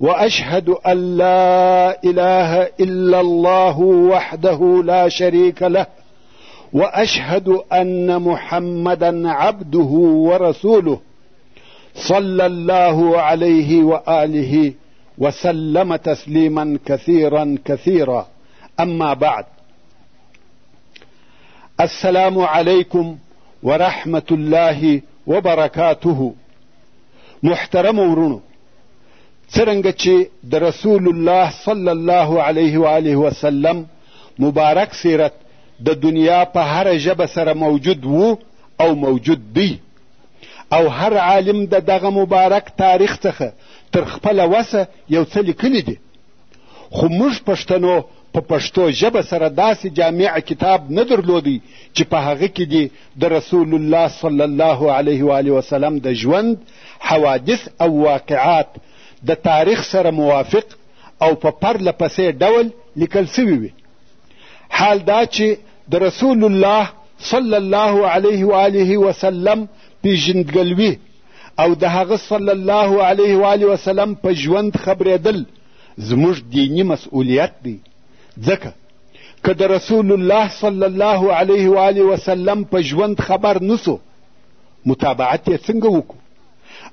واشهد ان لا اله الا الله وحده لا شريك له واشهد ان محمدا عبده ورسوله صلى الله عليه واله وسلم تسليما كثيرا كثيرا اما بعد السلام عليكم ورحمه الله وبركاته محترم ورنو څرنګه چې د رسول الله صلی الله علیه و آله وسلم مبارک سیرت د دنیا په هره ژبه سره موجود وو او موجود دی او هر عالم د دغه مبارک تاریخ څخه تر خپله وسه یو څه لیکلي دي خو موږ پښتنو په پښتو ژبه سره داسې جامع کتاب نه درلودی چې په هغه کې دې د رسول الله صلی الله علیه و وسلم د ژوند حوادث او واقعات د تاریخ سره موافق او په پرله پسې ډول لیکل سوي وي حال دا چې د رسول الله صلی الله علیه و آله وسلم پیژندګلوي او د هغه صلی الله علیه و آله وسلم په ژوند خبرېدل زموږ دیني مسؤلیت دی ځکه که د رسول الله صلی الله علیه و آله وسلم په ژوند خبر نسو متابعت یې څنګه وکړو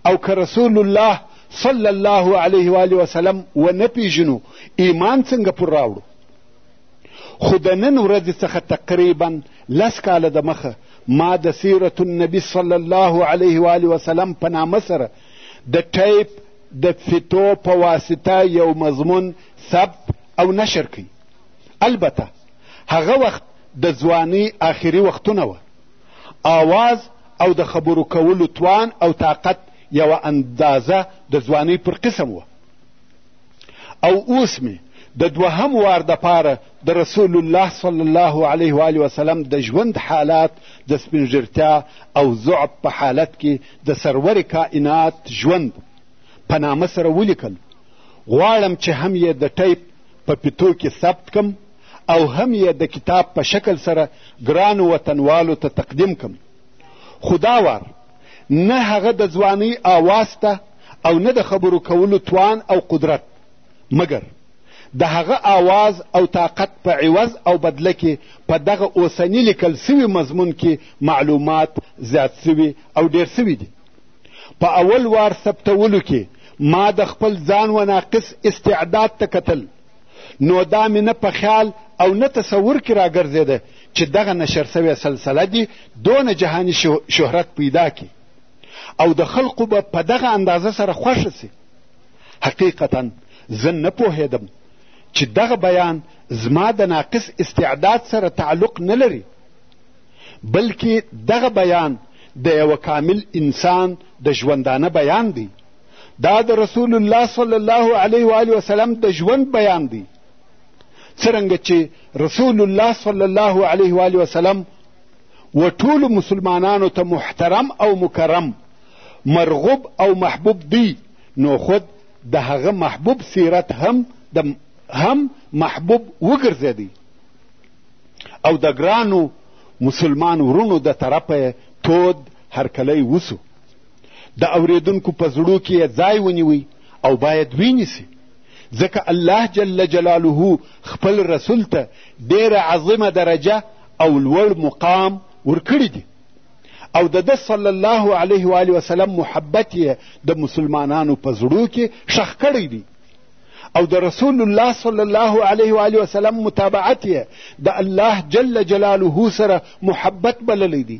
او که رسول الله صلی الله علیه و آله وسلم ونه پیژنو ایمان څنګه پر راوړو خو د نن ورځې څخه تقریبا لس کاله د مخه ما د سیرت النبي صلی الله علیه و آله وسلم په نامه سره د ټیپ د فیتو په واسطه یو مضمون ثبت او نشر کوي البته هغه وخت د ځوانۍ آخري وختونه وه آواز او د خبرو کولو توان او طاقت یوه اندازه د ځوانۍ پر قسم وه او اوس مې د دوهم وار دپاره د رسول الله صلی الله علیه و آله وسلم د ژوند حالات د سپینږیرتیا او ضعف په حالت کې د سرور کائنات ژوند په نامه سره ولیکل غواړم چې هم یې د ټیپ په پیتو کې ثبت کم او هم یې د کتاب په شکل سره ګرانو وطنوالو ته تقدیم کم خو دا وار نه هغه د ځوانۍ آواز ته او نه د خبرو کولو توان او قدرت مګر د هغه آواز او طاقت په عوض او بدله کې په دغه اوسني لیکل سوي مضمون کې معلومات زیات سوي او ډېر سوي دي په اول وار ثبتولو کې ما د خپل ځان و ناقص استعداد ته کتل نو دا مې نه په خیال او نه تصور کې راګرځېده چې دغه نشر سوې سلسله دې دونه جهاني شهرت پیدا کړي او د خلقو به په دغه اندازه سره خوښه سي حقیقتا زه نه پوهېدم چې دغه بیان زما د ناقص استعداد سره تعلق نه لري بلکې دغه بیان د یوه کامل انسان د ژوندانه بیان دی دا د رسول الله صلی الله علیه و آله وسلم د ژوند بیان دی څرنګه چې رسول الله صلی الله علیه و آله وسلم و ټولو مسلمانانو ته محترم او مکرم مرغوب او محبوب دی نو خود د هغه محبوب سیرت هم د هم محبوب وګرځېدی او د ګرانو مسلمان ورونو د طرفه تود هرکلی وسو د اوریدونکو په زړو کې یې ځای ونیوي او باید ویې نیسي ځکه الله جل جلاله خپل رسول ته ډېره عظیمه درجه او لوړ مقام ورکړي دي او د ده صلی الله علیه و آله وسلم محبت یې د مسلمانانو په زړو کې ښخ کړی دی او د رسول الله صلی الله علیه و آله وسلم متابعت یې د الله جل جلاله سره محبت بللی دی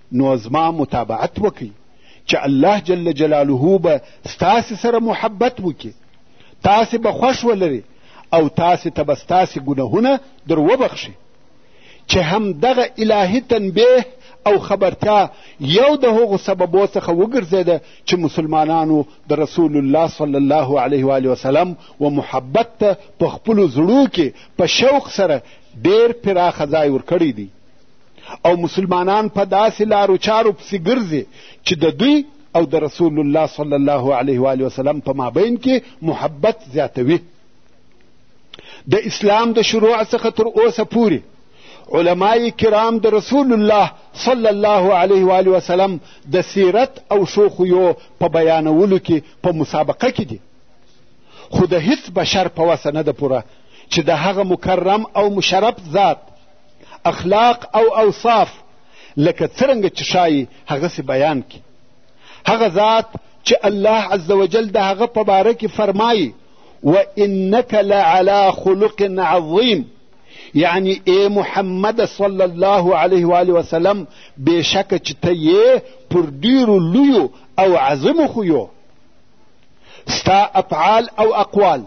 نو زما متابعت وکړئ چې الله جل جلاله به ستاسې سره محبت وکړي تاسې به خوښ ولري او تاسې ته به ستاسې ګناهونه در وبخښي چې همدغه الهي تنبیه او خبرتیا یو د هغو سببو څخه وګرځېده چې مسلمانانو د رسول الله صلی الله علیه و وسلم و محبت ته په خپلو زړو کې په شوق سره ډېر پراخه ځای ورکړی دی او مسلمانان په داسې لارو چارو پسې ګرځي چې د دوی او د رسول الله صلی الله علیه و وسلم په مابین کې محبت زیاتوي د اسلام د شروع څخه تر اوسه پورې علمای کرام د رسول الله صلی الله علیه و آله وسلم د سیرت او شوخیو په بیانولو کې په مسابقه کې دي خو د هیڅ بشر په وسه نه ده پوره چې د هغه مکرم او مشرف ذات اخلاق او اوصاف لکه څرنګه چې ښایي هغسې بیان کړي هغه ذات چې الله عز وجل د هغه په باره کې فرمایي و انک لعلی خلق عظیم یعنی ای محمد صلی الله علیه و آله وسلم بېشکه چې ته یې پر ډیرو لویو او عظمو خویو ستا افعال او اقوال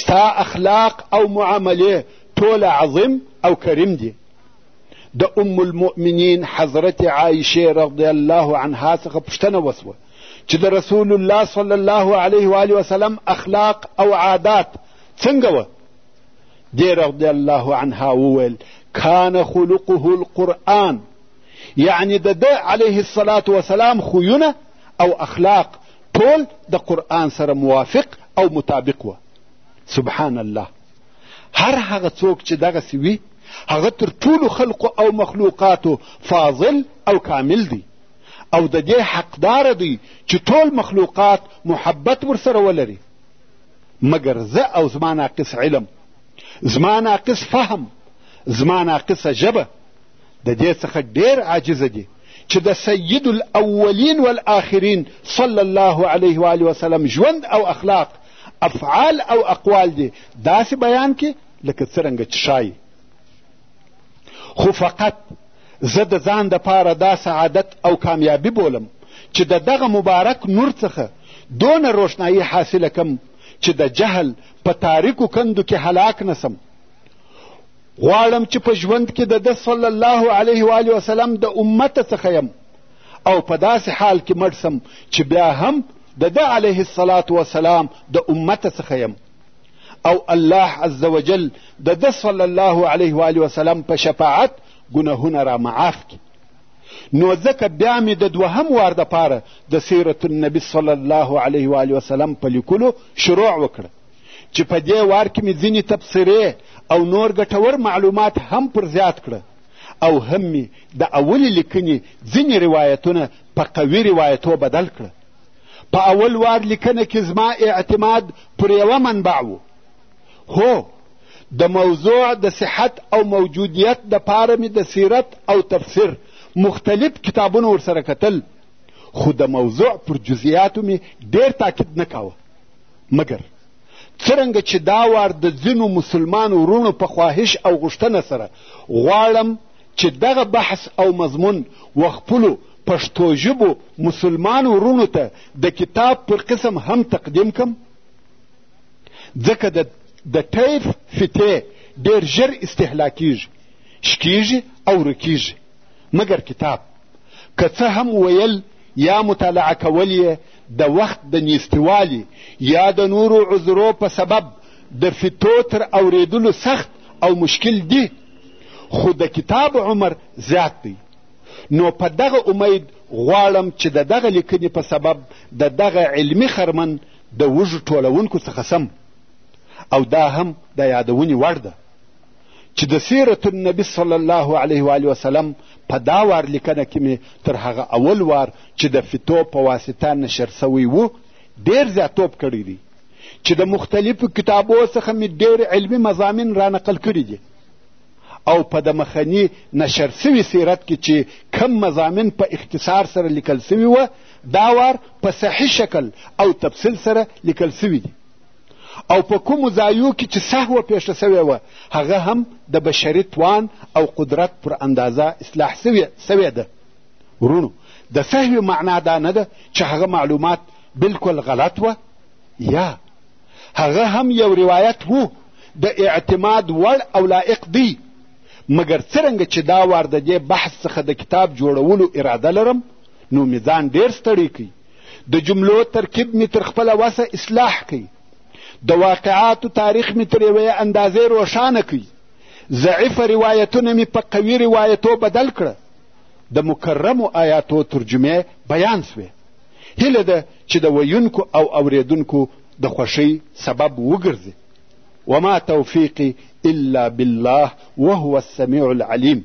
ستا اخلاق او معاملې ټول عظیم او کریم دی د ام المؤمنین حضرت عایشه رضی الله عنها څخه پوښتنه وسوه چې د رسول الله صلی الله علیه و وسلم اخلاق او عادات څنګه وه دې رضی الله عنها وویل کان خلقه القرآن یعنی د ده علیه الصلاة وسلام خویونه او اخلاق ټول د قرآن سره موافق او مطابق وه سبحان الله هر هغه څوک چې دغسې وي هغه تر ټولو خلقو او مخلوقاتو فاضل او کامل دی او د دې حقدار دی چې ټول مخلوقات محبت ورسره ولري مګر زه او زما ناقص علم زما ناقص فهم زما ناقصه ژبه د دې څخه ډېر عاجزه دي چې د سید الاولین والآخرین صلی الله علیه و وسلم ژوند او اخلاق افعال او اقوال دې داسې بیان کې لکه څرنګه چې ښایي خو فقط زه د ځان دپاره دا سعادت او کامیابي بولم چې د دغه مبارک نور څخه دونه روښنایي حاصله کم چې د جهل په تاریکو کندو کې هلاک نسم غواړم چې په ژوند کې د ده صلی الله علیه و وسلم د امت څخه یم او په داسې حال کې مړ سم چې بیا هم د ده علیه الصلاة وسلام د امت څخه یم او الله عز وجل د ده صلی الله علیه و آله وسلم په شفاعت ګناهونه را معاف کړي نو ځکه بیا مې د دوهم وار دپاره د سیرت النبي صلی الله علیه و آله وسلم په لیکلو شروع وکړه چې په دې وار کې مې ځینې تبصرې او نور ګټور معلومات هم پر زیات کړه او هم مې د اولې لیکنې ځینې روایتونه په قوي روایتو بدل کړه په اول وار لیکنه کې زما اعتماد پر یوه منبع و هو د موضوع د صحت او موجودیت د پاره مې د سیرت او تفسیر مختلف کتابونه ورسره کتل خو د موضوع پر جزئیاتو مې ډېر تاکید نه کاوه مګر څرنګه چې دا وار د ځینو مسلمانو وروڼو په خواهش او غوښتنه سره غواړم چې دغه بحث او مضمون و خپلو پښتو ژبو مسلمان ورونو ته د کتاب پر قسم هم تقدیم کم ځکه د د ټیف فتې ډېر ژر استهلاکیږي شکیږي او ورکیږي مګر کتاب که څه هم ویل یا مطالعه کول یې د وخت د نیستوالي یا د نورو عذرو په سبب د فتو تر اورېدلو سخت او مشکل دي خو د کتاب عمر زیات دی نو په دغه امید غواړم چې د دغه لیکنې په سبب د دغه علمي خرمن د وږو ټولونکو څخه سم او دا هم د یادونې وړ ده چې د سیرت النبي صلی الله علیه و وسلم په دا وار لیکنه کې مې تر هغه اول وار چې د فتو په واسطه نشر سوی و ډېر زیاتوب کړی دی چې د مختلفو کتابو څخه مې ډېر علمي مضامین رانقل کړي دي او په د مخني نشر سوي سیرت کې چې کم مضامین په اختصار سره لیکل سوي وه دا وار په صحي شکل او تفصیل سره لیکل سوي دي او په کومو ځایو کې چې سهوه پېښه سوې وه هغه هم د بشري توان او قدرت پر اندازه اصلاح سوې ده ورونو د سهوې معنا دا نه ده چې هغه معلومات بلکل غلط وه یا هغه هم یو روایت وو د اعتماد وړ او لایق دی مګر څرنګه چې دا وار د دې بحث څخه د کتاب جوړولو اراده لرم نو مې ځان ډېر ستړی کوي د جملو ترکیب مې تر خپله وسه اصلاح کوي د واقعاتو تاریخ مې تر یوې اندازې روښانه کوي ضعیفه روایتونه مې په قوي روایتو بدل کړه د مکرمو آیاتو ترجمې بیان سوې هیله ده چې د ویونکو او اوریدونکو د خوښۍ سبب وګرځي وما توفیقی الا بالله وهو السمیع العلیم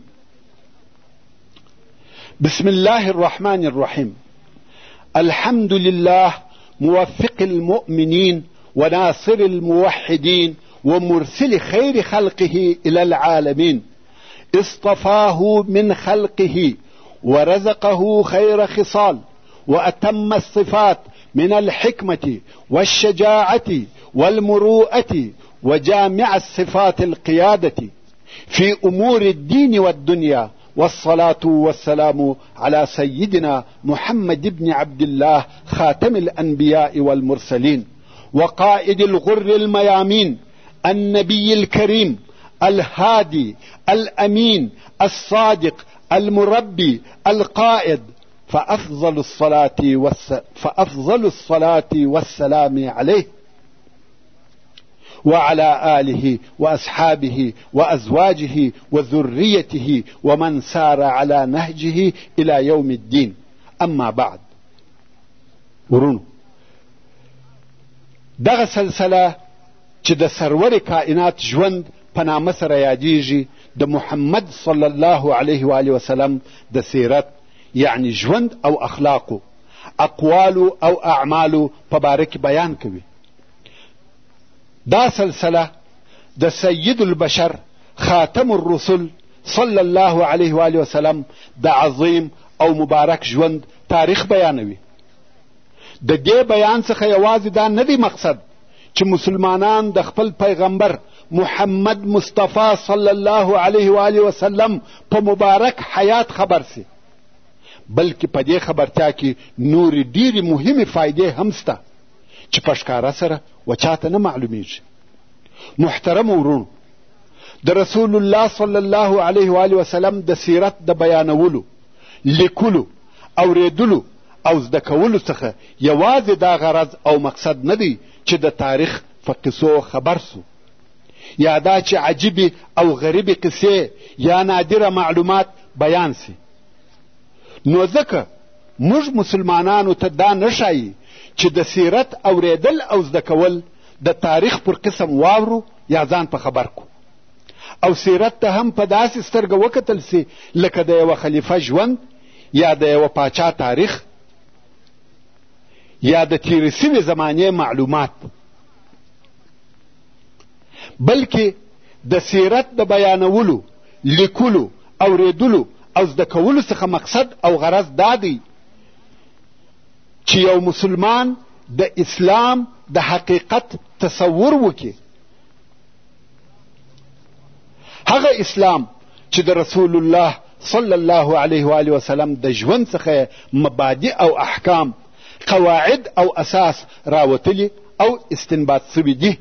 بسم الله الرحمن الرحیم الحمد لله موفق المؤمنين وناصر الموحدين ومرسل خير خلقه إلى العالمين اصطفاه من خلقه ورزقه خير خصال واتم الصفات من الحكمه والشجاعه والمروءه وجامع الصفات القياده في امور الدين والدنيا والصلاه والسلام على سيدنا محمد بن عبد الله خاتم الانبياء والمرسلين وقائد الغر الميامين النبي الكريم الهادي الامين الصادق المربي القائد فافضل الصلاه والس... فافضل الصلاه والسلام عليه وعلى اله واصحابه وازواجه وذريته ومن سار على نهجه الى يوم الدين اما بعد ورونه دغه سلسله چې د سرور کائنات ژوند په نامه سره یادیږي د محمد صلی الله علیه و آله وسلم د سیرت یعنی ژوند او اخلاقو اقوالو او اعمالو په باره کې بیان کوي دا سلسله د سید البشر خاتم الرسل صلی الله علیه و آله وسلم د عظیم او مبارک ژوند تاریخ بیانوي د دې بیان څخه یوازې دا نه دی مقصد چې مسلمانان د خپل پیغمبر محمد مصطفی صلی الله علیه و آله وسلم په مبارک حیات خبر سي بلکې په دې خبرتیا کې نورې ډېرې مهمې فایدې هم سته چې په ښکاره سره و چاته نه معلومیږي محترم ورونو د رسول الله صلی الله علیه و وسلم د سیرت د بیانولو لیکلو اوریدلو او زده کولو څخه یوازې دا غرض او مقصد نه دی چې د تاریخ په قصو خبر سو یا دا چې عجیبې او غریبې قصې یا نادره معلومات بیان سي نو ځکه موږ مسلمانانو ته دا نه ښایي چې د سیرت اوریدل او زده کول د تاریخ پر قسم واورو یا ځان په خبر کو او سیرت ته هم په داسې سترګه وکتل سي لکه د یوه خلیفه ژوند یا د یوه پاچا تاریخ یا د تېرې سوې زمانې معلومات بلکې د سیرت د بیانولو لیکلو اورېدلو او زده کولو څخه مقصد او غرض دا دی چې یو مسلمان د اسلام د حقیقت تصور وکړي هغه اسلام چې د رسول الله صلی الله علیه و آله وسلم د ژوند څخه مبادی او احکام قواعد او اساس راوتلي او استنباط سوي دي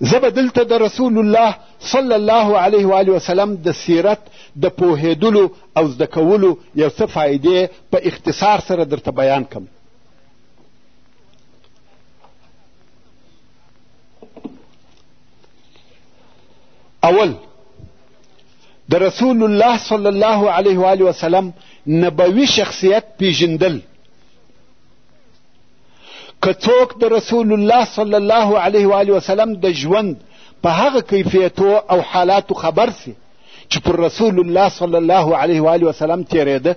زه به دلته د رسول الله صلی الله علیه و آله وسلم د سیرت د پوهېدلو او زده کولو یو څه فایدې په اختصار سره درته بیان کم اول د رسول الله صلی الله علیه و آله وسلم نبوي شخصیت پیژندل که څوک د رسول الله صلی الله علیه و آله وسلم د ژوند په هغه کیفیتو او حالاتو خبر سي چې پر رسول الله صلی الله علیه و آله وسلم تیرېده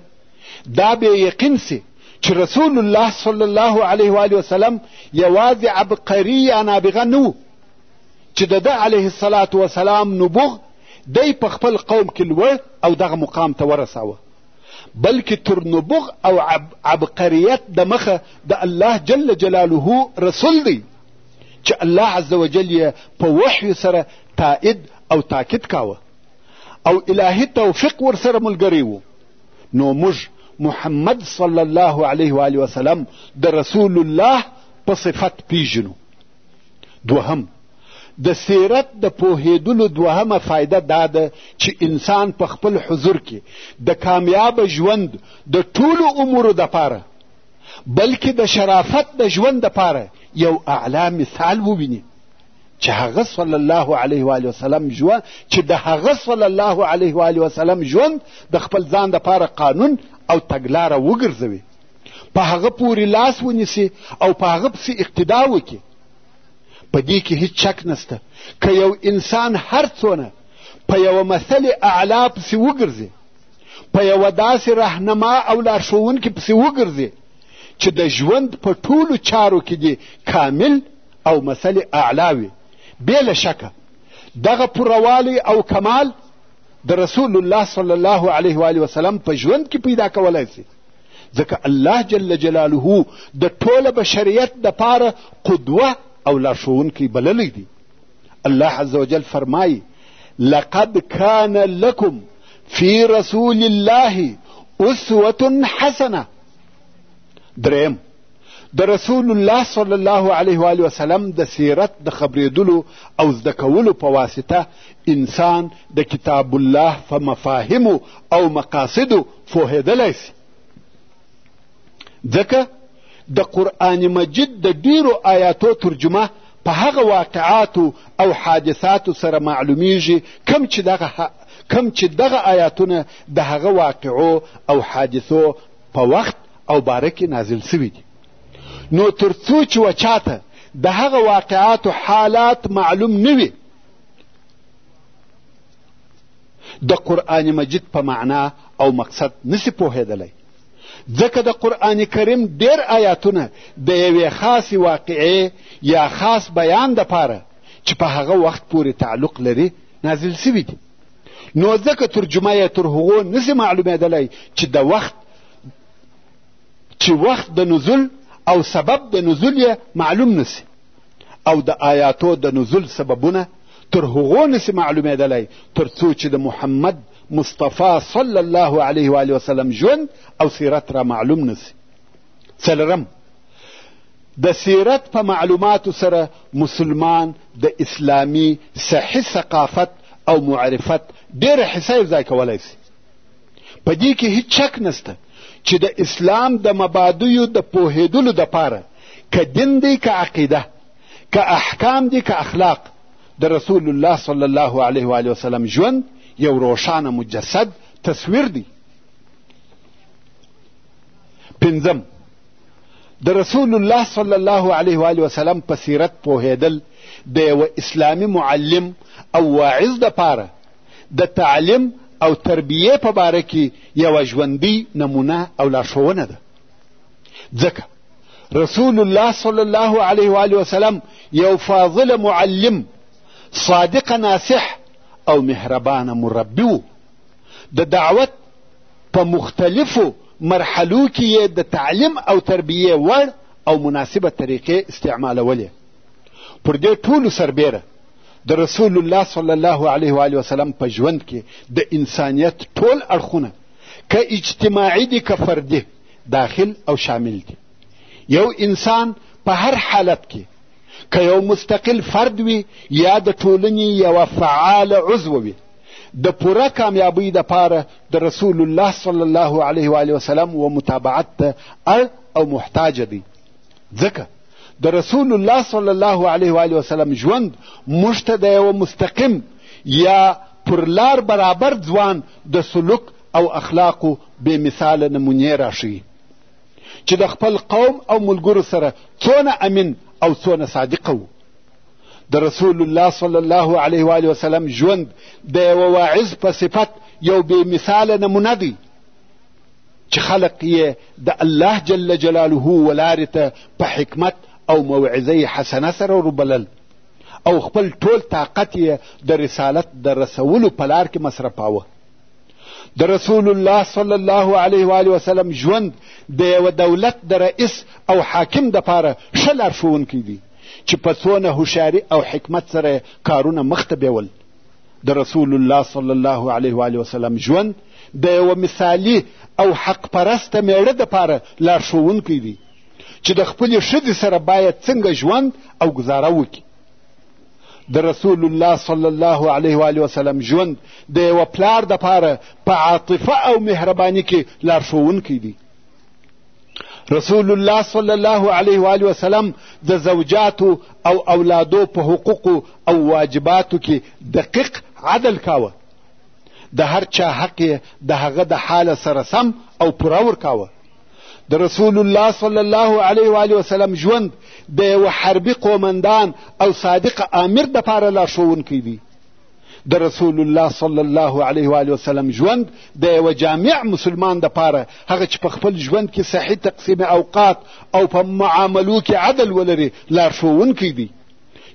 دا به یقین سي چې رسول الله صلی الله علیه و آله وسلم یوازې عبقري یا نابغه نه و چې د ده علیه الصلاة وسلام نبوغ دی په خپل قوم کې لوړ او دغه مقام ته ورساوه بلکې تر نبوغ او عبقریت د مخه د الله جل جلاله رسول دی چې الله عز وجل یې په وحی سره تائید او تاکید کاوه او الهي توفیق ورسره ملګری وو نو موږ محمد صلی الله علیه و وسلم د رسول الله په صفت پیژنو دوهم د سیرت د پوهېدلو دوهمه فایده دا ده چې انسان په خپل حضور کې د کامیاب ژوند د ټولو امورو دپاره بلکې د شرافت د ژوند دپاره یو اعلا مثال وویني چې هغه صلی الله علیه و علیه وسلم ژوند چې د هغه صلی الله علیه و علیه وسلم ژوند د خپل ځان دپاره قانون او تګلاره وګرځوي په هغه پورې لاس ونیسي او په هغه پسې اقتدا وکړي په دې کې هیڅ شک نسته که یو انسان هر څونه په یوه مثل اعلا پسې وګرځي په یوه داسې رهنما او لارښوونکي پسې وګرځي چې د ژوند په ټولو چارو کې دې کامل او مثل اعلا وي بې له شکه دغه پوروالی او کمال د رسول الله صلی الله علیه و وسلم په ژوند کې پیدا کولای سي ځکه الله جل جلاله د ټوله بشریت دپاره قدوه او لارښوونکی بللی دی الله عز وجل فرمایي لقد کان لکم فی رسول الله اسوة حسنه دریم د رسول الله صلی الله علیه و وسلم د سیرت د خبرېدلو او زده کولو په واسطه انسان د کتاب الله په مفاهمو او مقاصدو پوهېدلی سي ځکه د قرآن مجید د ډیرو آیاتو ترجمه په هغه واقعاتو او حادثاتو سره معلومیږي کم چې دغه کم چې دغه آیاتونه د هغه واقعو او حادثو په وخت او باره کې نازل سوي دي نو تر څو چې وچاته د هغه واقعاتو حالات معلوم نه وي د قرآن مجید په معنا او مقصد نسی پوهېدلی ځکه د قرآن کریم ډېر آیاتونه د یوې خاصې واقعې یا خاص بیان دپاره چې په هغه وخت پورې تعلق لري نازل سوي دي نو ځکه ترجمه یې تر هغو نسی معلومېدلی چې د وخت چې وخت د نزول او سبب د نزول یې معلوم نسی او د آیاتو د نزول سببونه تر هغو نسي معلومېدلی تر څو چې د محمد مصطفی صلی الله علیه و آله وسلم ژوند او سیرت را معلوم نسي څلرم د سیرت په معلوماتو سره مسلمان د اسلامي صحي ثقافت او معرفت ډېره حصه یوځای کولی سي په دې کې هیڅ شک نسته چې د اسلام د مبادیو د پوهېدلو دپاره که دین دی که عقیده که احکام دي که اخلاق د رسول الله صلی الله علیه و علیه وسلم ژوند یو روښانه مجسد تصویر دی پنځم د رسول الله صلی الله علیه و علیه وسلم په سیرت پوهېدل د یوه اسلامي معلم او واعظ دپاره د تعلیم او تربیې په باره کې یوه ژوندۍ نمونه او لارښوونه ده ځکه رسول الله صلی الله علیه و آله وسلم یو فاضل معلم صادق ناصح او مهربان مربی و د دعوت په مختلفو مرحلو کې یې د تعلیم او تربیې وړ او مناسبه طریقې استعمالولې پر دې ټولو سربیره د رسول الله صلی الله علیه و وسلم په ژوند کې د انسانیت ټول اړخونه که اجتماعي دي که فردي داخل او شامل دي یو انسان په هر حالت کې که یو مستقل فرد وي یا د ټولنې یوه فعاله عضو وي د پوره کامیابۍ دپاره د رسول الله صلی الله علیه و علیه وسلم و متابعت ته اړ او محتاج دی ځکه د رسول الله صلی الله علیه و علیه وسلم ژوند موږ ته د یوه مستقیم یا پر لار برابر ځوان د سلوک او اخلاقو بې مثاله نمونې راښيي چې د خپل قوم او ملګرو سره څونه امین او څونه صادقه وو د رسول الله صلی الله علیه و علیه وسلم ژوند د یوه واعظ په صفت یو بې مثاله نمونه دی چې خلق یې د الله جل جلاله ولارې ته په حکمت او موعظه حسنه سره وربلل او خپل ټول طاقت یې د رسالت د رسولو په لار کې مصرفاوه د رسول الله صلی الله علیه و آله وسلم ژوند د یوه دولت د رئیس او حاکم دپاره ښه لارښوونکی دی چې په څونه هوښیاري او حکمت سره کارونه مخته بیول د رسول الله صلی الله علیه و آله وسلم ژوند د یوه مثالي او حق پرسته میړه دپاره لارښوونکی دی چې د خپلې ښځې سره باید څنګه ژوند او ګزاره وکړي د رسول الله صلی الله علیه و علیه وسلم ژوند د یوه پلار دپاره په عاطفه او مهرباني کې لارښوونکی دی رسول الله صلی الله علیه و علیه وسلم د زوجاتو او اولادو په حقوقو او واجباتو کې دقیق عدل کاوه د هر چا حق د هغه د حاله سره سم او پوره ورکاوه د رسول الله صلی الله علیه و علیه وسلم ژوند د یو حربي قومندان او صادق امیر د پاره لارښوونکی دی د رسول الله صلی الله علیه و علیه وسلم ژوند د یو جامع مسلمان د پاره هغه چې په خپل ژوند کې صحیح تقسیم اوقات او په معاملو کې عدل ولري لارښوونکی دی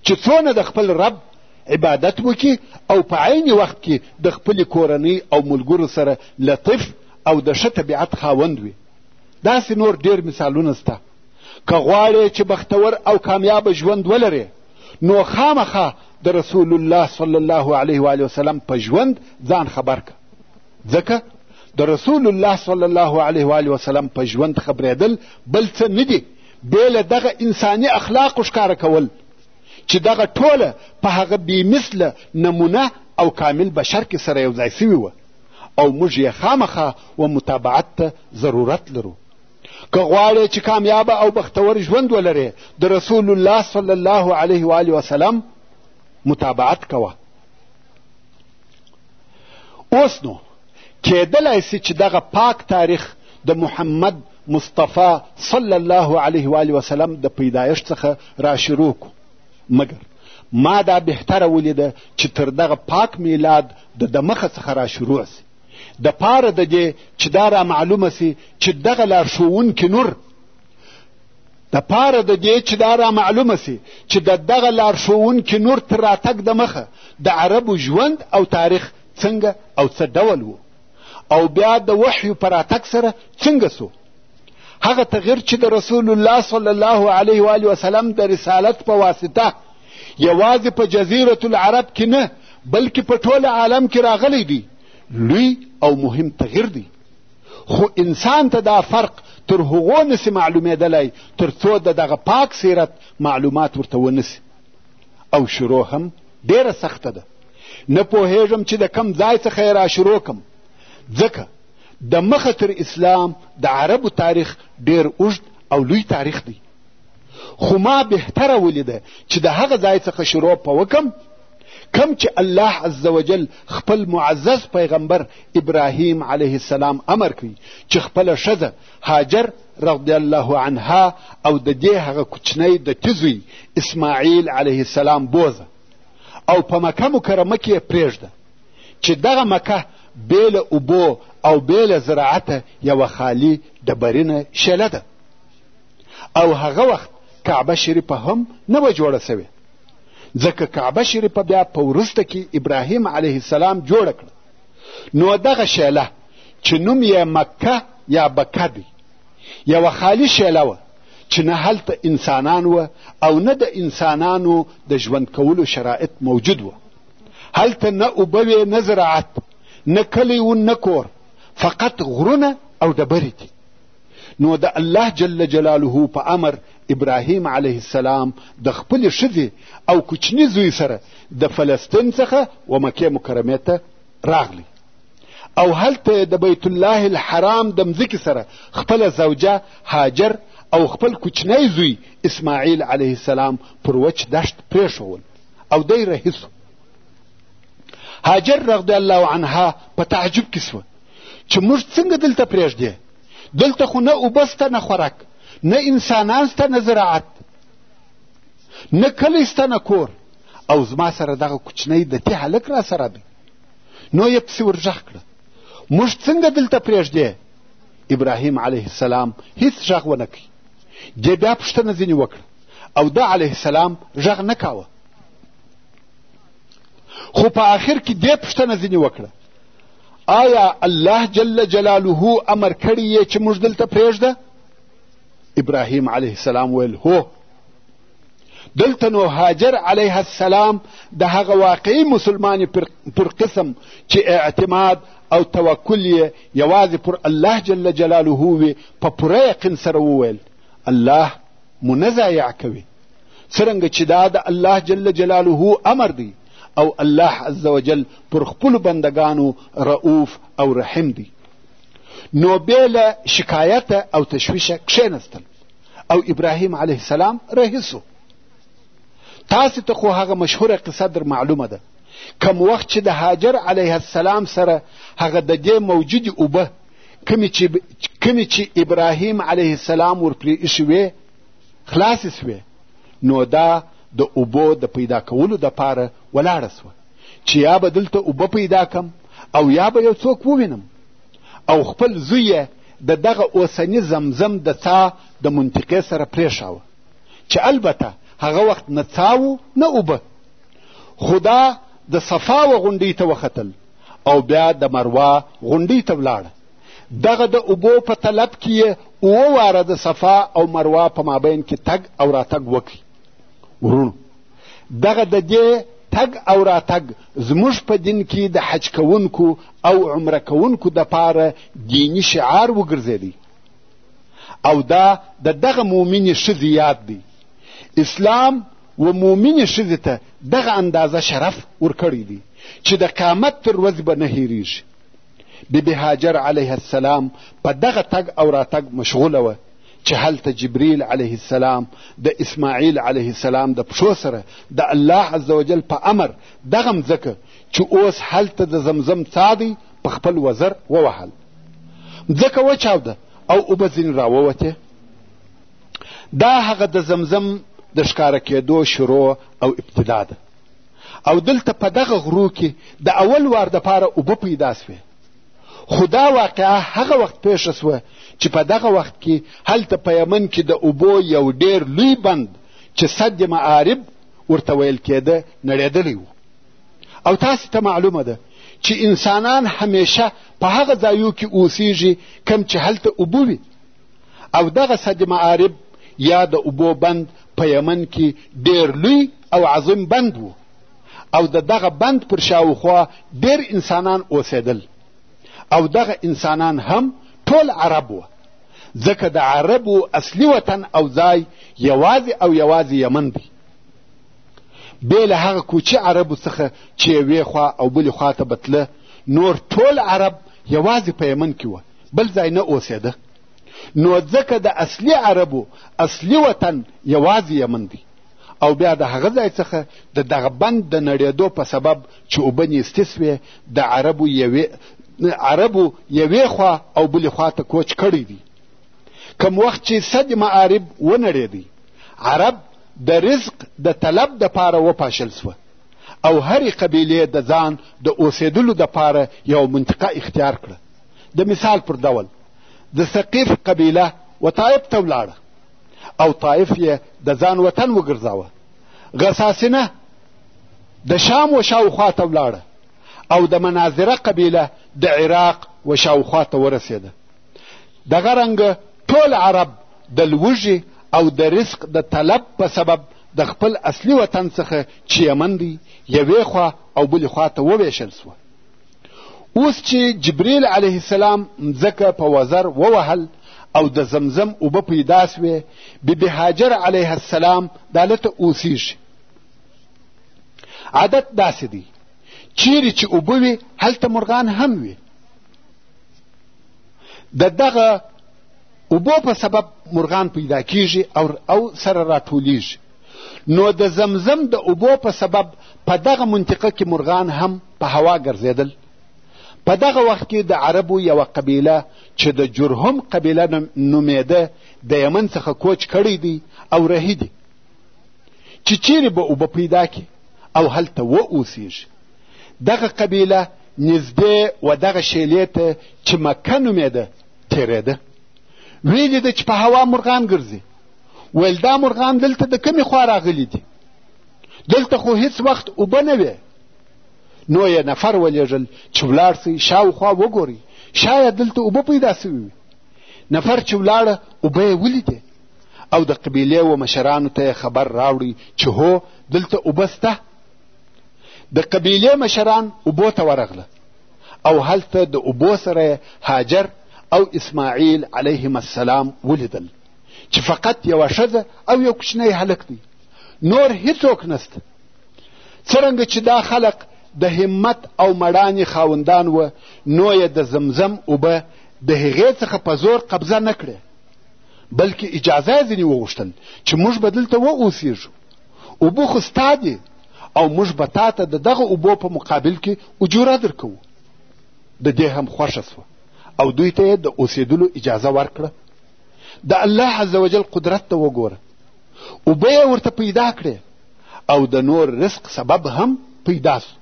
چې څونه د خپل رب عبادت وکړي او په عین وخت کې د خپلې کورنۍ او ملګرو سره لطیف او د ښه طبیعت خاوند وي داسې نور ډېر مثالونه سته که غواړې چې بختور او کامیاب ژوند ولرې نو خامخا د رسول الله صلی الله علیه و وسلم په ژوند ځان خبر که ځکه د رسول الله صلی الله علیه و وسلم په ژوند خبرېدل بل څه نه دي بې له دغه انساني اخلاقو ښکاره کول چې دغه ټوله په هغه بې مثله نمونه او کامل بشر کې سره یو ځای سوي وه او موږ یې خامخا و متابعت ته ضرورت لرو که غواړې چې کامیابه او بختور ژوند ولرې د رسول الله صلی الله علیه و آله وسلم متابعت کوه اوس نو کېدلای سي چې دغه پاک تاریخ د محمد مصطفی صلی الله علیه و آله وسلم د پیدایښت څخه را شروع کو مګر ما دا بهتره ولیده چې تر دغه پاک میلاد د دمخه څخه را شروع سي د پاره د دې چې دا را معلومه سي چې دغه لارښوونکي نور د پاره د دې چې دا را معلومه سي چې د دغه لارښوونکي نور تر راتګ د مخه د عربو ژوند او تاریخ څنګه او څه ډول و او بیا د وحیو په راتګ سره څنګه سو هغه تغیر چې د رسول الله صلی الله علیه و وسلم د رسالت په واسطه یوازې په جزیره العرب کې نه بلکې په ټول عالم کې راغلی دی لوی او مهم تغیر دی خو انسان ته دا فرق تر هغو نسي معلومېدلی تر څو د دغه پاک سیرت معلومات ورته ونسي او شروع هم ډېره سخته ده نه پوهېږم چې د کم ځای څخه یې را شروع کم ځکه د مخه تر اسلام د عربو تاریخ ډېر اوږد او لوی تاریخ دی خو ما بهتره ولیده چې د هغه ځای څخه شروع په وکم کم چې الله عز وجل خپل معزز پیغمبر ابراهیم علیه السلام امر کوي چې خپله ښځه هاجر رضی الله عنها او د دې هغه کوچنی د تیزوی اسماعیل علیه السلام بوزه او په مکه مکرمه کې یې پرېږده چې دغه مکه بې له اوبو او بې له زراعته یوه خالي ډبرینه شله ده او هغه وخت کعبه شریفه هم نه وه جوړه سوې ځکه کعبه شریفه بیا په وروسته کې ابراهیم علیه السلام جوړه کړه نو دغه شیله چې نوم یې مکه یا بکه دی یوه خالي شیله وه چې نه هلته انسانان وه او نه د انسانانو د ژوند کولو شرایط موجود وه هلته نه اوبه وې نه زراعت نه کلی و نه کور فقط غرونه او ډبرې دي نو د الله جل جلاله په امر ابراهیم علیه السلام د خپلې ښځې او کوچني زوی سره د فلسطین څخه و مکې مکرمې ته راغلی او هلته د بیت الله الحرام د مځکې سره خپله زوجه هاجر او خپل کوچنی زوی اسماعیل علیه السلام پر وچ دشت پرېښول او دی رهي هاجر رضی الله عنها په تعجب کې سوه چې موږ څنګه دلته پرېږدې دلته خو نه اوبه سته نه خوراک نه انسانان سته نه زراعت نه کلی سته نه کور او زما سره دغه کوچنی د تې هلک را سره دی نو یې پسې ورږغ کړه موږ څنګه دلته پرېږدې ابراهیم علیه السلام هیڅ غږ ونه کوي دې بیا پوښتنه ځینې وکړه او ده علیه السلام غږ نه کاوه خو په آخر کې دې پوښتنه ځینې وکړه آیا الله جل جلاله امر کړی یې چې موږ دلته پرېږده ابراهیم علیه السلام ویل هو دلته نو هاجر علیه السلام د هغه واقعي مسلمانې پر قسم چې اعتماد او توکل یې یوازې پر الله جل جلاله وي په پوره یقین سره وویل الله مو نه ضایع کوي څرنګه چې دا د الله جل جلاله امر دی او الله عز وجل پر خپلو بندګانو رؤوف او رحیم دی نو بې له شکایته او تشویشه کښېنستل او ابراهیم علیه السلام رهي سو تاسو ته خو هغه مشهوره قصه در معلومه ده کم وخت چې د هاجر علیه السلام سره هغه د دې موجودې اوبه کومې چې ابراهیم علیه السلام ورپرې ایښې وې خلاصې سوې نو دا د اوبو د پیدا کولو دپاره ولاړه سوه چې یا به دلته اوبه پیدا کم او یا به یو څوک ووینم او خپل زوی یې د دغه اوسني زمزم د څا د منطقې سره پرېښاوه چې البته هغه وخت نه څا و نه اوبه خو دا د صفا و غونډۍ ته وختل او بیا د مروا غونډۍ ته ولاړه دغه د اوبو په طلب کې یې اوه واره د صفا او مروا په مابین کې تګ او راتګ وکړي ورونو دغه د دې تګ او راتګ زموږ په دین کې د حج کوونکو او عمره کوونکو دپاره دیني شعار وګرځېدی او دا د دغه مؤمنې ښځې یاد دی اسلام و مؤمنې ښځې ته دغه اندازه شرف ورکړی دی چې د قامت تر ورځې به نه هېرېږي بی بی هاجر علیه السلام په دغه تګ او راتګ مشغوله وه چې هلته جبريل علیه السلام د اسماعیل علیه السلام د پښو سره د الله عز وجل په امر دغه مځکه چې اوس هلته د زمزم څا دی په خپل وزر ووهل مځکه وچاوده او اوبه ځینې راووتې دا هغه د زمزم د ښکاره کېدو شروع او ابتدا ده او دلته په دغه غرو کې د اول وار دپاره اوبه پیدا سوې خو دا واقعه هغه وخت پېښه سوه چې په دغه وخت کې هلته په یمن کې د اوبو یو ډېر لوی بند چې صد معارب ورته ویل کېده نړېدلی و او تاسو ته معلومه ده چې انسانان همیشه په هغه ځایو کې اوسیږي کم چې هلته اوبه وي او دغه سد معارب یا د اوبو بند په یمن کې ډېر لوی او عظیم بند و او د دغه بند پر شاوخوا ډېر انسانان اوسېدل او دغه انسانان هم ټول عرب وه ځکه د عربو اصلي وطن او ځای یوازې او یوازې یمن دی بې له هغه کوچي عربو څخه چې یوې خوا او بلې خوا ته به تله نور ټول عرب یوازې په یمن کې وه بل ځای نه اوسېده نو ځکه د اصلي عربو اصلي وطن یوازې یمن دی او بیا د هغه ځای څخه د دغه بند د نړېدو په سبب چې اوبه نیستې سوې د عربو یوې عربو یوې خوا او بلې خوا ته کوچ کړی دی کم وخت چې صد معارب ونړېدی عرب د رزق د طلب د پاره وپاشل سوه او هرې قبیلې د ځان د اوسېدلو د پاره یو منطقه اختیار کړه د مثال پر ډول د ثقیف قبیله و طایف ته ولاړه او طایف یې د ځان وطن وګرځاوه غساسینه د شام و شاوخوا ته ولاړه او د مناظره قبیله د عراق و شاوخوا ته ورسېده دغه رنګه ټول عرب د لوږې او د رزق د طلب په سبب د خپل اصلي وطن څخه چې یمن دی یوې خوا او بلې خوا ته وویشل سوه اوس چې جبريل عليه السلام مځکه په وزر ووهل او د زمزم اوبه پیدا سوې بیبي هاجر علیه السلام دا لته اوسیږي عادت داسې دی چیرې چې اوبه وي هلته مرغان هم وي د دغه اوبو په سبب مرغان پیدا کیږي او او سره راټولیږي نو د زمزم د اوبو په سبب په دغه منطقه کې مرغان هم په هوا ګرځېدل په دغه وخت کې د عربو یوه قبیله چې د جرهم قبیله نومېده د یمن څخه کوچ کړی دی او رهي دي چې چیرې به اوبه پیدا کړي او هلته و اوسیږي دغه قبیله نږدې و دغه شیلې ته چې مکه نومېده تېرېده ویې لیده چې په هوا مرغان ګرځي ویل دا مرغان دلته د کومې خوا راغلي دي دلته خو هیڅ وخت اوبه نه وې نو یې نفر ولېږل چې ولاړ سئ شاوخوا وګورئ شاید دلته اوبه پیدا سوي وي نفر چې ولاړه اوبه یې ولیدې او د قبیلې و مشرانو ته خبر راوړي چې هو دلته اوبه سته د قبیلې مشران اوبو ته ورغله او هلته د اوبو سره هاجر او اسماعیل علیهم السلام ولیدل چې فقط یوه ښځه او یو کوچنی هلک دی نور هیڅوک نسته څرنګه چې دا خلق د همت او مړانې خاوندان و نو یې د زمزم اوبه د هغې څخه په زور قبضه نه کړې بلکې اجازه یې ځینې وغوښتل چې موږ به دلته واوسېږو اوبه خو ستا دي او موږ به تا ته د دغه اوبو په مقابل کې اجوره درکوو د دې هم خوښه سوه او دوی ته یې د اوسېدلو اجازه ورکړه د الله عز وجل قدرت ته وګوره اوبه یې ورته پیدا کړې او د نور رزق سبب هم پیدا سو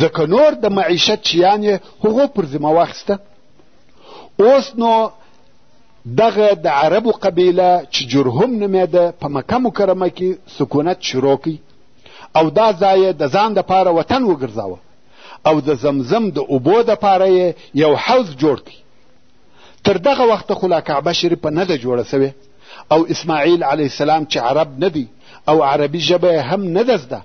ځکه نور د معیشت شیان یې هغو پر ذمه واخیسته اوس نو دغه د عربو قبیله چې جرهم نومېده په مکه مکرمه کې سکونت شروع کی او دا ځای د ځان دپاره وطن وګرځاوه او د زمزم د اوبو دپاره یې یو حوض جوړ کړي تر دغه وخته خو لا کعبه شریفه نه ده جوړه سوې او اسماعیل علیه السلام چې عرب نه دی او عربي ژبه هم نه ده زده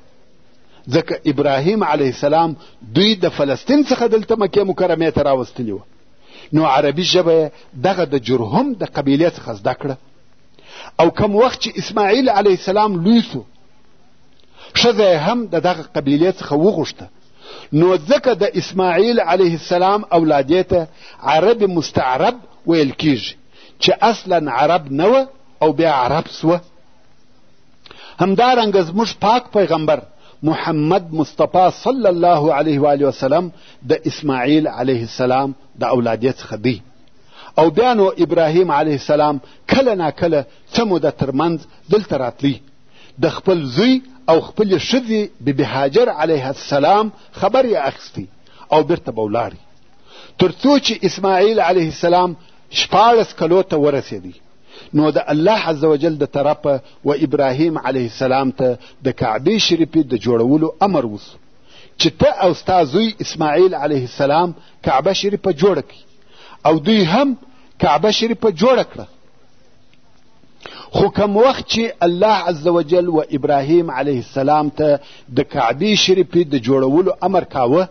ځکه ابراهیم علیه السلام دوی د فلسطین څخه دلته مکې مکرمې ته راوستلي وه نو عربي ژبه دغه د جرهم د قبیلې څخه زده کړه او کم وخت چې اسماعیل علیه السلام لوی سو ښځه یې هم د دغه قبیلې څخه وغوښته نو ځکه د اسماعیل علیه السلام اولادې ته عرب مستعرب ویل کیږي چې اصلا عرب نه وه او بیا عرب سوه همدارنګه زموږ پاک پیغمبر محمد مصطفی صلی الله علیه و علیه وسلم د اسماعیل علیه السلام د اولادې څخه دی او بیا نو ابراهیم علیه السلام کله ناکله څه موده ترمنځ دلته راتلی د خپل زوی او خپلې ښځې بیبي هاجر علیه السلام خبر یې اخیستی او بیرته به ولاړی تر څو چې اسماعیل علیه السلام شپاړس کلو ته ورسېدی نو د الله عز وجل د طرفه و ابراهیم علیه السلام ته د کعبې شریفې د جوړولو امر وسو چې ته او ستا زوی اسماعیل علیه السلام کعبه شریفه جوړه کړي او دوی هم کعبه شریفه جوړه کړه خو کم وخت چې الله عز وجل و ابراهیم علیه السلام ته د کعبې شریفې د جوړولو امر کاوه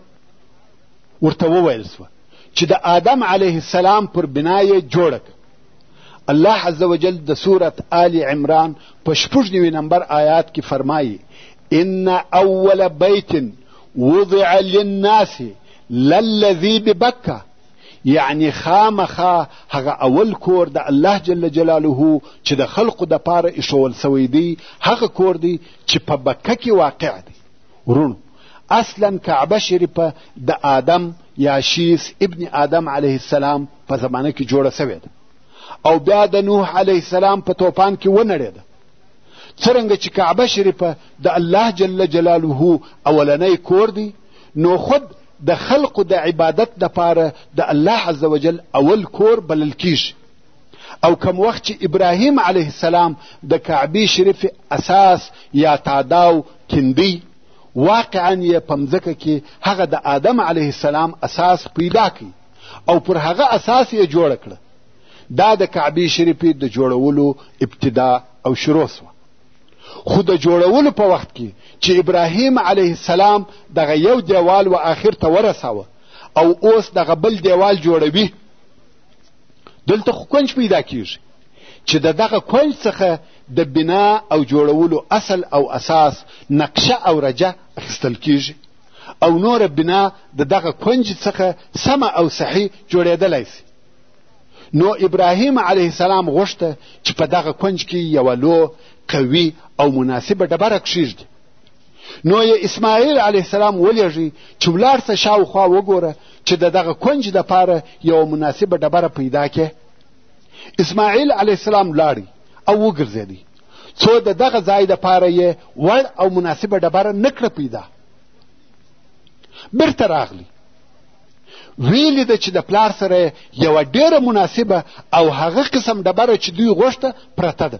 ورته وویل سوه چې د آدم علیه السلام پر بنا یې جوړه الله عز وجل د سورت آل عمران په شپږ نوي نمبر آیات کې فرمایي ان اول بیت وضع للناس للذي ببکه یعنی خامخا هغه اول کور د الله جل جلاله چې د خلقو د پاره ایښول سوی دی هغه کور دی چې په بکه کې واقع دی ورونو اصلا کعبه شریفه د آدم یا شیس ابن آدم علیه السلام په زمانه کې جوړه سوې ده او بیا د نوح علیه السلام په توپان کې ونړېده څرنګه چې کعبه شریفه د الله جل جلاله اولنی کور دی نو خود د خلقو د عبادت دپاره د الله عز وجل اول کور بلل کیږي او کم وخت چې ابراهیم علیه السلام د کعبې شریف اساس یا تاداو کیندی واقعا یې په مځکه کې هغه د آدم علیه السلام اساس پیدا کړي او پر هغه اساس یې جوړه کړه دا د کعبې شریفې د جوړولو ابتدا او شروع سوه خو د جوړولو په وخت کې چې ابراهیم علیه السلام دغه یو دیوال و آخر ته ورساوه او اوس دغه بل دیوال جوړوي دلته خو کونج پیدا کیږي چې د دغه کونج څخه د بنا او جوړولو اصل او اساس نقشه او رجه اخیستل کیږي او نوره بنا د دغه کونج څخه سمه او صحیح جوړېدلی سي نو ابراهیم علیه السلام غوښته چې په دغه کونج کې یوه لو قوي او مناسبه ډبره کښیږدي نو یې اسماعیل علیه السلام ولیږي چې ولاړ سه شاوخوا وګوره چې د دغه کونج دپاره یوه مناسبه ډبره پیدا کې اسماعیل علیه السلام لاړی او وګرځېدی څو د دغه ځای دپاره یې وړ او مناسبه ډبره نکړه پیدا بیرته راغلی ویلي ده چې د پلار سره یوه ډېره مناسبه او هغه قسم ډبره چې دوی غوښته پرته ده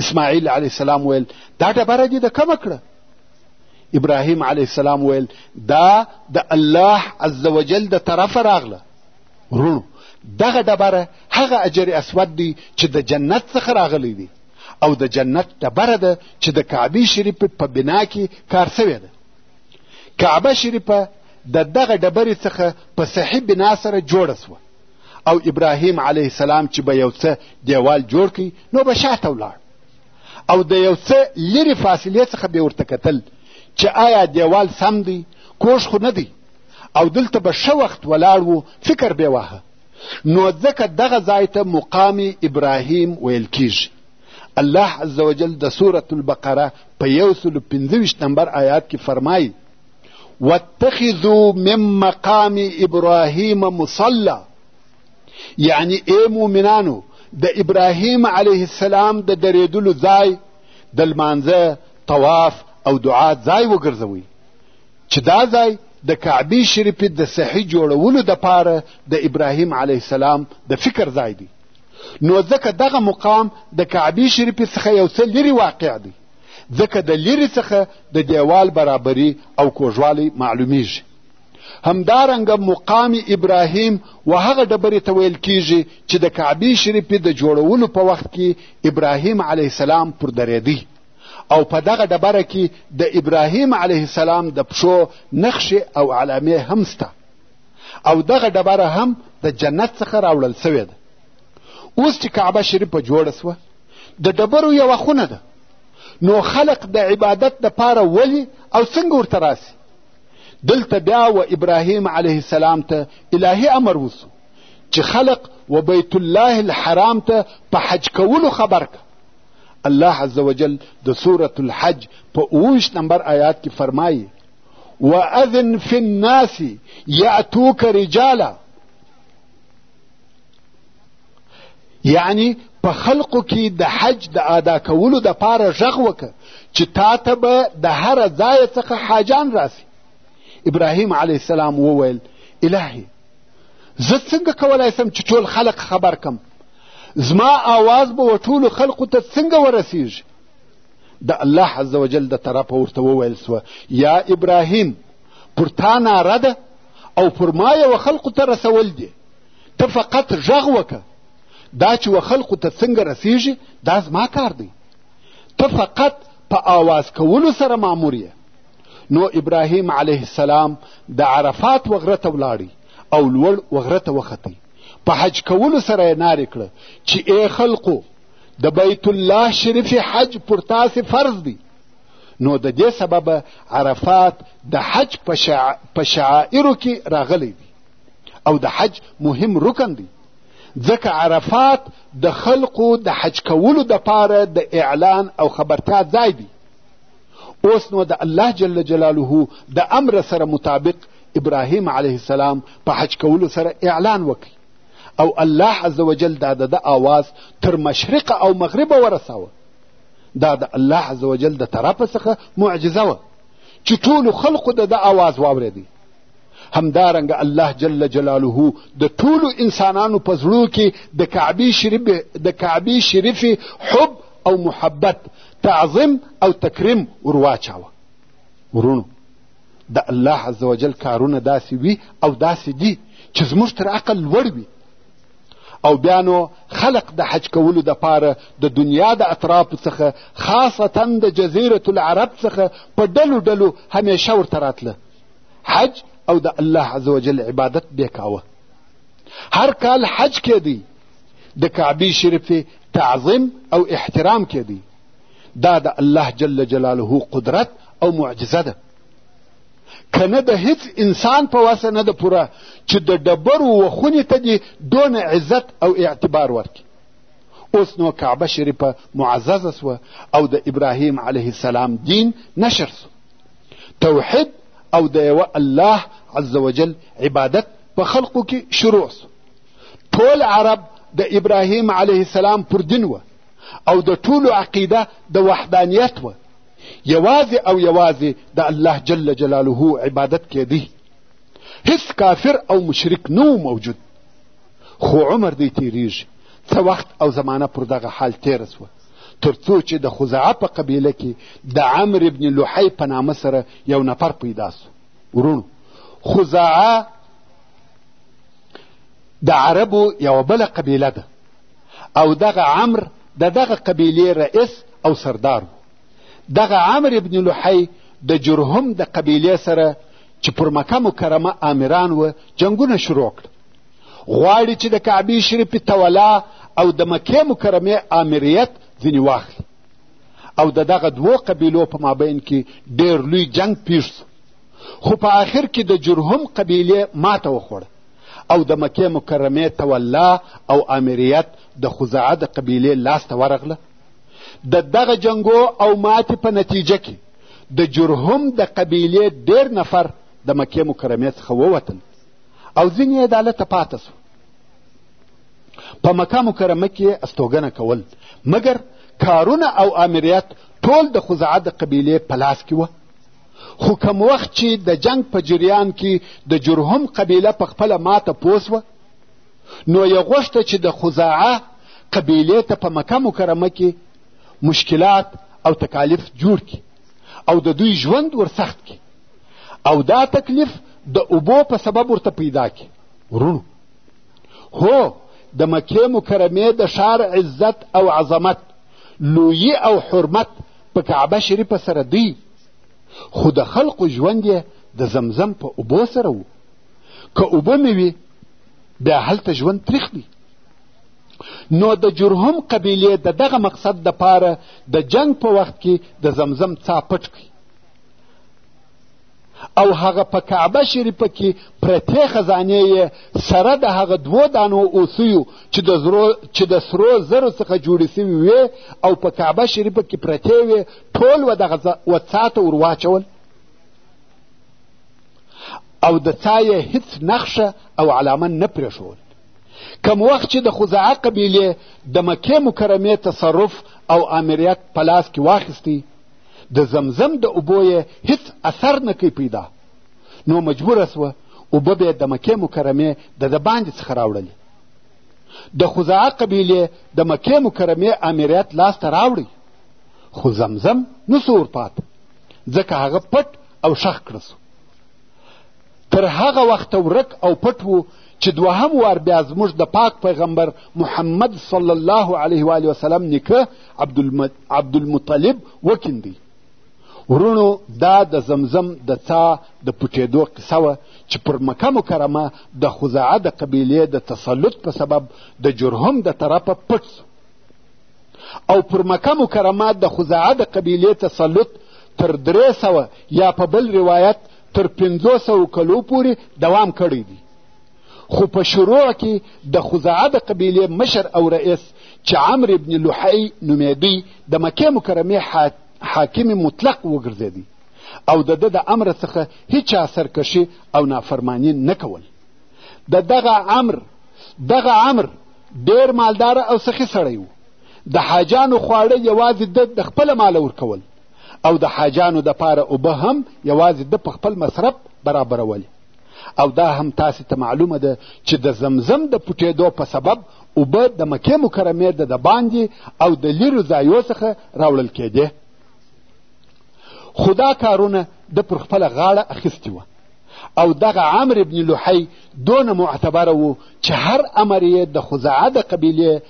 اسماعیل علیه السلام ویل دا ډبره دې د کمه کړه ابراهیم علیه السلام ویل دا د الله عز وجل د طرفه راغله وروڼو دغه ډبره هغه اجر اسود دی چې د جنت څخه راغلی دی او د جنت ډبره ده چې د کعبې شریف په بنا کې کار سوې ده کعبه شریفه د دغه ډبرې څخه په صحیح بنا سره جوړه سوه او ابراهیم علیه السلام چې به یو څه دیوال جوړ کړي نو به شاته ولاړ او د یو څه لرې فاصلې څخه به ورته کتل چې آیا دیوال سم دی کوش خو نه دی او دلته به ښه وخت ولاړ و فکر به واهه نو ځکه دغه ځای ته مقام ابراهیم ویل کیږي الله عز وجل د سورة البقره په یو سلو پنځه ویشت نمبر آیات کې فرمایي واتخذو من مقام ابراهیم مصلا یعنی ای مؤمنانو د ابراهیم علیه السلام د درېدلو ځای د لمانځه طواف او دعا ځای وګرځوئ چې دا ځای د کعبې شریفې د صحیح جوړولو دپاره د ابراهیم علیه السلام د فکر ځای دی نو ځکه دغه مقام د کعبې شریفې څخه یو څه لرې واقع دی ځکه د لیرې څخه د دیوال برابري او کوږوالی معلومیږي همدارنګه مقام ابراهیم و هغه ډبرې ته ویل کیږي چې د کعبې شریفې د جوړولو په وخت کې ابراهیم علیه السلام پر درېدی او په دغه ډبره کې د ابراهیم علیه السلام د پښو نخشې او علامې هم سته او دغه ډبره هم د جنت څخه راوړل سوې ده اوس چې کعبه شریفه جوړه سوه د ډبرو یوه خونه ده نو خلق د عبادت د پاره ولي او څنګه ورته راسي دلته بیا و ابراهیم علیه السلام ته الهي امر وسو چې خلق و بیت الله الحرام ته په حج کولو خبر که الله عز وجل د سورة الحج په اوویشت نمبر آیات کې فرمایي واذن فی الناس یأتوک رجالا یعنی په خلقو کې د حج د ادا کولو د پاره غږ وکړه چې تا ته به د هره ځایه څخه حاجان راسي ابراهیم علیه السلام وویل الهي زه څنګه کولی سم چې ټول خلق خبر کم زما آواز به و ټولو خلقو ته څنګه ورسیږي د الله عز وجل د طرفه ورته وویل سوه یا ابراهیم پر تا ناره ده او پر ما یوه خلقو ته رسول دي ته فقط غږ وکړه دا چې و خلقو ته څنګه رسیږي دا زما کار دی ته فقط په آواز کولو سره مامور یې نو ابراهیم علیه السلام د عرفات وغره ته ولاړی او لوړ وغره ته وختی په حج کولو سره یې نارې کړه چې ای خلقو د بیت الله شریف حج پر تاسې فرض دی نو د دې سببه عرفات د حج په شعائرو کې راغلی دی او د حج مهم رکن دی ځکه عرفات د خلقو د حج کولو دپاره د اعلان او خبرتیا ځای دی اوس نو د الله جل جلاله د امر سره مطابق ابراهیم علیه السلام په حج کولو سره اعلان وکړي او الله عز وجل دا د آواز تر مشرق او مغرب ورساوه دا د الله عز وجل د طرفه څخه معجزه وه چې ټولو خلقو د ده آواز واورېدی همدارنګه الله جل جلاله د ټولو انسانانو په زړو کې د کعبې شریف د کعبې شریفې حب او محبت تعظیم او تکریم ورواچاوه ورونو د الله عز وجل کارونه داسې وي او داسې دي چې زموږ تر عقل لوړ وي او بیا نو خلق د حج کولو دپاره د دنیا د اطرافو څخه خاصتا د جزیرة العرب څخه په ډلو ډلو همیشه ورته راتله حج او د الله عز وجل عبادت به کاوه هر کال حج کېدی د کعبې شریفې تعظیم او احترام کېدی دا د الله جل جلاله قدرت او معجزه ده که نه د هیڅ انسان په وسه نه ده پوره چې د ډبرو وخونې ته دې دونه عزت او اعتبار ورکړي اوس نو کعبه شریفه معززه سوه او د ابراهیم علیه السلام دین نشر سو توحید او د یوه الله عز وجل عبادت په خلقو کې شروع سو ټول عرب د ابراهیم علیه السلام پر دین وه او د ټولو عقیده د وحدانیت وه یوازې او یوازې د الله جل جلاله عبادت کېدی هیڅ کافر او مشرک نو موجود خو عمر دی تیریږي څه وخت او زمانه پر دغه حال تېره سوه تر څو چې د خزاعه په قبیله کې د عمر ابن لوحی په نامه سره یو نفر پیدا سو ورونو خزاعه د عربو یوه بله قبیله ده او دغه عمر د دغه قبیلې رئیس او سردار و دغه عمر ابن لوحی د جرهم د قبیلې سره چې پر مکه مکرمه آمران و جنګونه شروع کړ غواړي چې د کعبې شریفې تولا او د مکې مکرمې آمریت ځینې واخلي او د دغه دوو قبیلو په مابین کې ډېر لوی جنگ پیښ سو خو په آخر کې د جرهم قبیلې ماته وخوړه او د مکې مکرمې تولا او آمریت د خزاعه د قبیلې لاسته ورغله د دغه جنګو او ماتې په نتیجه کې د جرهم د قبیلې ډېر نفر د مکې مکرمې څخه ووتل او ځینې یې دالته پاته سو په مکه مکرمه کې یې استوګنه کول مګر کارونه او امریت ټول د خزعه د قبیلې په لاس کې وه خو کم وخت چې د جنگ په جریان کې د جرهم قبیله په خپله ماته پوسوه نو یې غوښته چې د خزاعه قبیلې ته په مکه مکرمه کې مشکلات او تکالیف جوړ کړي او د دوی ژوند ورسخت کړي او دا تکلیف د اوبو په سبب ورته پیدا کی ورونو هو د مکې مکرمې د ښار عزت او عظمت لویي او حرمت په کعبه شریفه سره دی خو د خلقو ژوند یې د زمزم په اوبو سره و که اوبه مې وي بیا هلته ژوند تریخ دی نو د جرهم قبیلې د دغه مقصد دپاره د جنگ په وخت کې د زمزم څا پټ کړي او هغه په کعبه شریفه کې پرتې خزانې یې سره د هغه دوو دانو اوسیو چې د زرو چې د سرو زرو څخه جوړې سوي وې او په کعبه شریفه کې پرتې وې ټول و دغه وڅا ته ور واچول او د څا یې هیڅ نقشه او علامه نه پرېښول کم وخت چې د خزاعه قبیلې د مکې مکرمې تصرف او آمریت په لاس کې واخیستی د زمزم د اوبو یې هیڅ اثر نه کوي پیدا نو مجبوره سوه اوبه به یې د مکې مکرمې د د باندې څخه راوړلې د خزاعه قبیلې د مکې مکرمې امریت لاسته راوړی خو زمزم نسو ورپاته ځکه هغه پټ او ښخ کړه سو تر هغه وخته ورک او پټ وو چې دوهم وار بیا زموږ د پاک پیغمبر محمد صلی الله علیه و علیه وسلم نیکه عبدالمطلب وکیندی ورونو دا د زمزم د څا د پټېدو قصه وه چې پر مکه مکرمه د خزاعه د قبیلې د تسلط په سبب د جرهم د طرفه پټ سو او پر مکه مکرمه د خزاعه د قبیلې تسلط تر درې سوه یا په بل روایت تر پنځو سوو کلو پورې دوام کړی دی خو په شروع کې د خزاعه د قبیلې مشر او رئیس چې عمر ابن لحی نومېدی د مکې مکرمې حاکم مطلق وګرځېدی او د ده د امر څخه هیچا سرکشي او نافرمانی نه کول د دغه امر دغه امر ډیر مالدار او سخي سړی و د حاجانو خواړه یوازې د د خپله ماله ورکول او د حاجانو د پاره اوبه هم یوازې ده په خپل مصرف برابرولې او دا هم تاسې ته معلومه ده چې د زمزم د پټېدو په سبب اوبه د مکې مکرمې د د باندې او د لیرو ځایو څخه راوړل کېدې خو دا کارونه د پر خپله غاړه اخیستي وه او دغه عمر ابن لوحی دونه معتبره و چې هر امر یې د خزاعه د قبیلې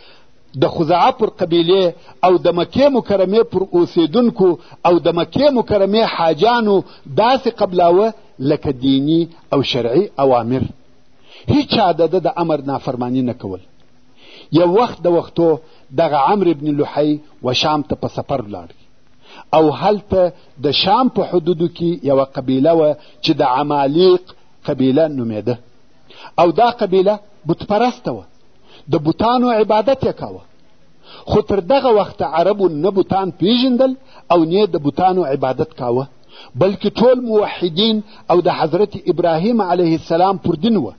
د خزاعه پر قبیلې او د مکې مکرمې پر اوسېدونکو او د مکې مکرمې حاجانو داسې قبلاوه لکه دیني او شرعي اوامر هیچا د ده د امر نافرمانی نه کول یو وخت د وختو دغه عمر ابن لحی و شام ته په سفر ولاړ او هلته د شام په حدودو کې یوه قبیله وه چې د عمالیق قبیله نومېده او دا قبیله بتپرسته وه د بوتانو عبادت یې کاوه خو تر دغه وخته عربو نه بوتان پیژندل او نه د بوتانو عبادت کاوه بلکې ټول موحدین او د حضرت ابراهیم علیه السلام پر دین وه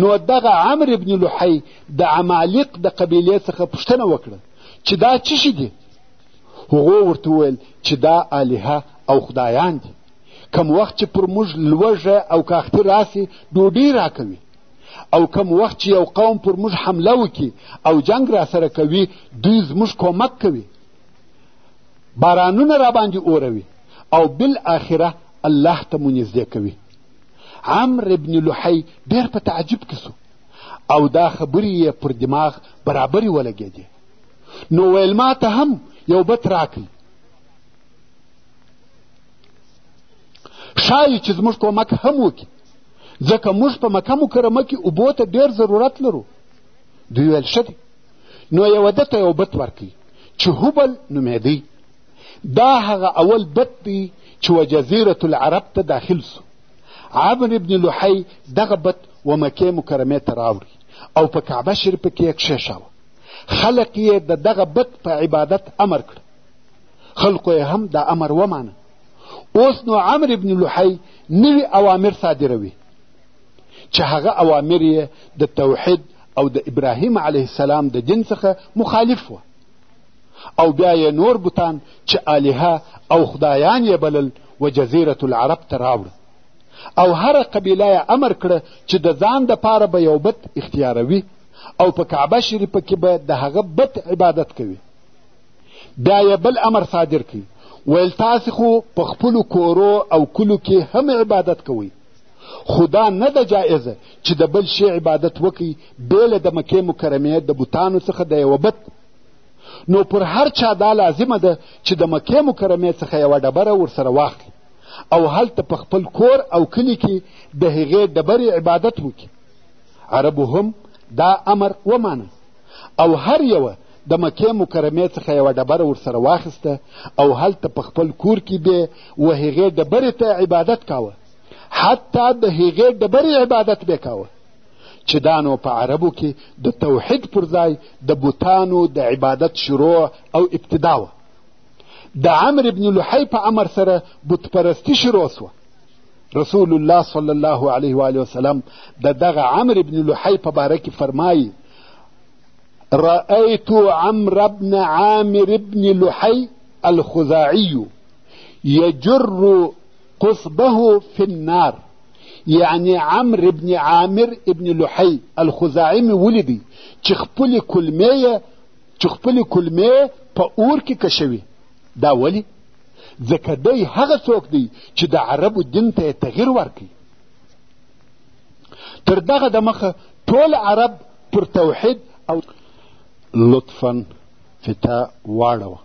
نو دغه عمر ابن لحی د عمالق د قبیلې څخه پوښتنه وکړه چې دا چی شي دي هغو ورته وویل چې دا الهه او خدایان دي کم وخت چې پر موږ لوږه او کاختی راسي ډوډۍ راکوي او کم وخت چې یو قوم پر موږ حمله وکړي او جنګ را سره کوي دوی زموږ کمک کوي بارانونه را باندې اوروي او بالاخره الله ته مو نږدې کوي عمر ابن لحی ډېر په تعجب کې سو او دا خبرې یې پر دماغ برابرې ولګېدې نو ویل ما ته هم یو بت راکړي ښایي چې زموږ کمک هم وکړي ځکه موږ په مکه مکرمه کې اوبو ته ډېر ضرورت لرو دوی ویل ښه دی نو یوه ده ته یو بت ورکوي چې هبل نومېدی دا هغه اول بت دی چې و جزیرة العرب ته داخل سو عمر ابن لحی دغه بت و مکې مکرمې ته راوړي او په کعبه شریفه کې یې کښېښاوه خلق یې د دغه بت په عبادت امر کړ خلکو یې هم دا امر ومانه اوس نو عمر ابن لحی نوي اوامر صادروي چې هغه اوامر یې د توحید او د ابراهیم علیه السلام د دین څخه مخالف وه او بیا یې نور بوتان چې الهه او خدایان یې بلل و جزیرة العرب ته راوړه او هره قبیله یې امر کړه چې د ځان دپاره به یو بت اختیاروي او په کعبه شریفه کې به د هغه بت عبادت کوي بیا یې بل امر صادر کړي ویل تاسې خو په خپلو کورو او کلو کې هم عبادت کوئ خو دا نه ده جایزه چې د بل شي عبادت وکړي بې له د مکې مکرمې د بوتانو څخه د یوه بت نو پر هر چا دا لازمه ده چې د مکې مکرمې څخه یوه ډبره ورسره واخلي او هلته په خپل کور او کلي کې د هغې ډبرې عبادت وکړي عربو هم دا امر ومانه او هر یوه د مکې مکرمې څخه یوه ډبره ورسره واخیسته او هلته په خپل کور کې بې و هغې ډبرې ته عبادت کاوه حتی د هغې ډبرې عبادت بې کاوه چې دا نو په عربو کې د توحید پر ځای د بوتانو د عبادت شروع او ابتدا وه د عمر ابن لحی په امر سره بتپرستی شروع سوه رسول الله صلی الله علیه و وسلم د دغه عمر ابن لحی په باره کې فرمایي رأيت عمرو بن عامر بن لحي الخزاعي يجر قصبه في النار یعنی عمرو بن عامر ابن لحي الخزاعي مې ولیدی چې خپلې کلمې یې چې خپلې کلمې په اور کې کشوي دا ولې ځکه دی هغه څوک دی چې د عربو دین ته یې تغیر ورکوي تر دغه د مخه ټول عرب پر توحید او لطفا فتا واړوه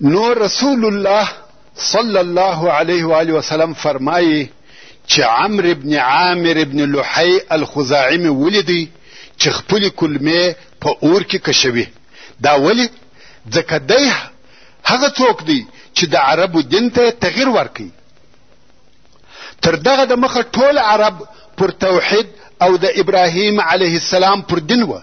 نو رسول الله صلی الله علیه و آله وسلم فرمایي چې عمرو ابن عامر ابن لحی الخزاعي مې ولیدی چې خپلې کلمې په اور کې کشوي دا ولې ځکه دی هغه څوک دی چې د عربو دین ته تغیر ورکوي تر دغه د مخه ټول عرب پر توحید او د ابراهیم علیه السلام پر دین وه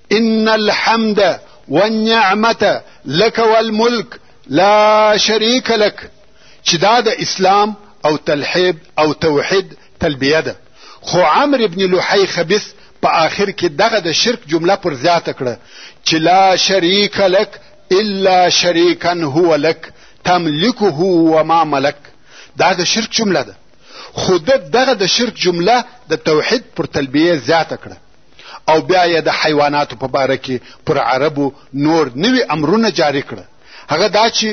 ان الحمد والنعمه لك والملك لا شريك لك چې دا د اسلام او تلحید او توحید تلبیه ده خو عمرو ابن لوحی خبیث په آخر کې دغه د شرک جمله پر زیاته کړه چې لا شریک لک الا شریکا هو لک تملکه وما ملک دا د شرک جمله ده خو دغه د شرک جمله د توحید پر تلبیه زیاته کړه او بیا یې د حیواناتو په باره کې پر عربو نور نوي امرونه جاري کړه هغه دا چې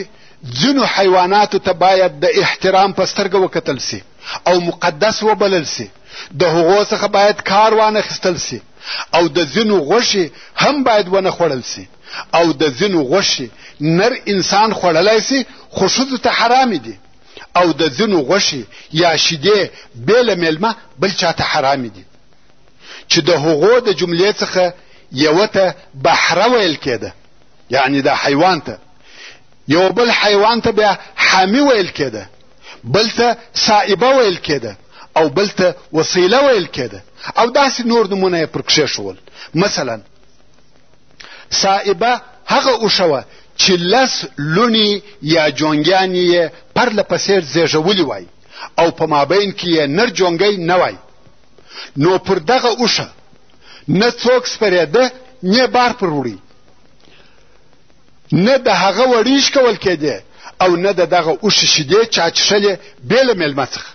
ځینو حیواناتو ته باید د احترام په سترګه وکتل سي او مقدس وبلل سي د هغو څخه باید کار وانه خستل سي او د ځینو غوښې هم باید ونه خوړل سي او د ځینو غوښې نر انسان خوړلای سي خو ښځو ته حرامې دي او د ځینو غوښې یا شیدې بې له میلمه بل چاته حرامې دي چې د هغو د جملې څخه یوه ته بحره ویل کېده یعنی دا حیوان ته یو بل حیوان ته بیا حامی ویل کېده بل ته صائبه ویل کېده او بل ته وسیله ویل کېده او داسې نور نمونه یې پر کښېښول مثلا صائبه هغه اوښه وه چې لس لوڼي یا جونګیانې یې پرله پسې زېږولي وای او په مابین کې یې نر جونګی نه وای نو پر دغه اوښه نه څوک سپرېده نه بار پر وړي نه د هغه وړي ښکول کېدې او نه د دغه اوښې شیدې چا څښلې بې له مېلمه څخه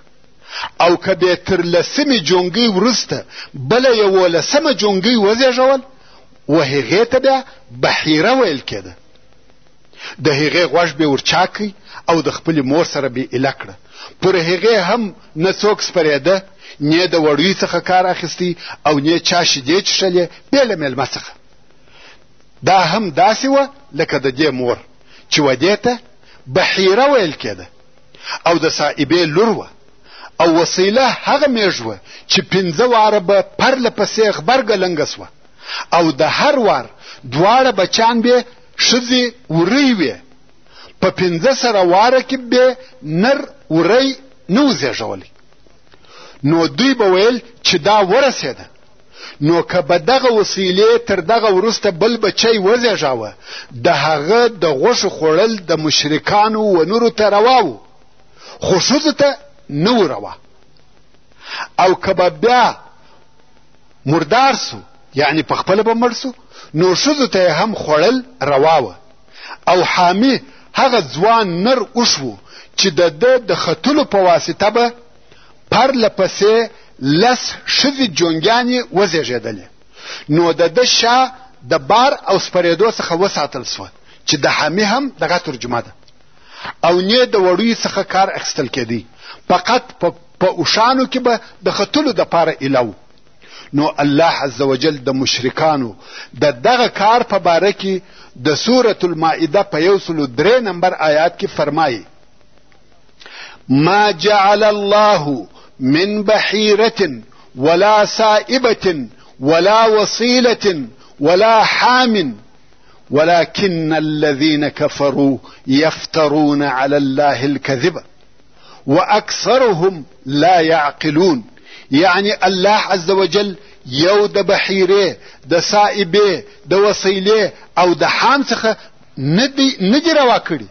او که بې تر لسمې جونګۍ وروسته بله یولسمه جونګۍ وزېږول و هغې ته بیا بحیره ویل کېده د هغې غوږ به ورچا کوي او د خپلې مور سره به اله کړه پر هغې هم نه څوک سپرېده نه د وړیو څخه کار اخیستی او نه چا شیدې چښلې بې له مېلمه څخه دا هم داسې وه لکه د دې مور چې ودې ته بحیره ویل کېده او د صاحبې لور وه او وسیله هغه میږ وه چې پنځه واره به پرله پسې غبرګه لنګه سوه او د هر وار دواړه بچان به ښځې ورۍ وې په پنځه سره واره کې به نر ورۍ نه و زېږولی نو دوی به ویل چې دا ورسېده نو که به دغه وسیلې تر دغه وروسته بل بچی وزېږاوه د هغه د غوښو خوړل د مشرکانو و نورو ته روا و خو ښځو ته نه و روا او که به بیا مردار سو یعنی په خپل به مړ سو نو شذو ته هم خړل رواوه او حامی هغه ځوان نر اوشو چې د د خطلو په واسطه به پر لپسې لس شذې جونګیانې وزېږېدلې نو د د شا د بار او سپرېدو څخه وساتل سوه چې د حامی هم دغه ترجمه ده او نه د وړوی څخه کار اخیستل کېدی فقط په په اوښانو کې به د ختلو د پاره اله وو نو الله عز وجل د مشرکانو د دغه کار په باره کې د سورة المائده په یو سلو درې نمبر آیات کې فرمایي ما جعل الله من بحيرة ولا سائبة ولا وصيلة ولا حام ولكن الذين كفروا يفترون على الله الكذب واکثرهم لا يعقلون یعنی الله عز وجل یو د بحیرې د سائبې د وسیلې او د حام څخه نه دی روا کړي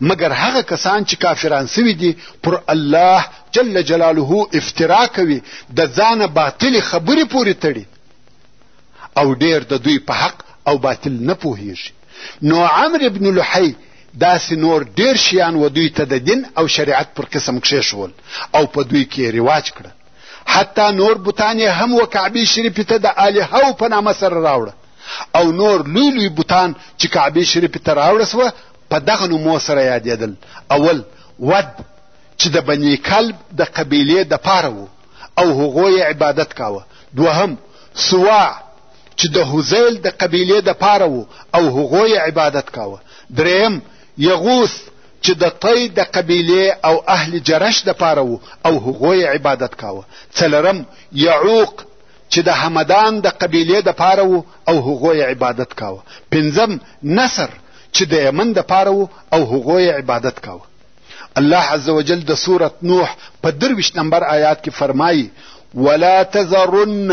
مګر هغه کسان چې کافران سوي دي پر الله جل جلاله افترا کوي د ځانه باطل خبرې پورې تړي او ډیر د دوی په حق او باطل نه پوهیږي نو عمرو ابن لحی داسې نور ډېر شیان و دوی ته د دین او شریعت پر قسم کښېښول او په دوی کې رواج کړه حتی نور بوتان یې هم و کعبې شریفې ته د الهو په نامه سره راوړه او نور لوی لوی بوتان چې کعبې شریفې ته راوړه سوه په دغه نومو سره یادېدل اول ود چې د بني کلب د قبیلې د پاره وو او هغو یې عبادت کاوه دوهم سواع چې د هزیل د قبیلې د پاره وو او هغو یې عبادت کاوه دریم یغوث چې د طی د قبیلې او اهل جرش د پاره وو او هغو یې عبادت کاوه څلرم یعوق چې د همدان د قبیلې د پاره وو او هغو یې عبادت کاوه پنځم نصر چې د یمن د پاره وو او هغو یې عبادت کاوه الله عز وجل د سورة نوح په درویشت نمبر آیات کې فرمایي ولا تذرن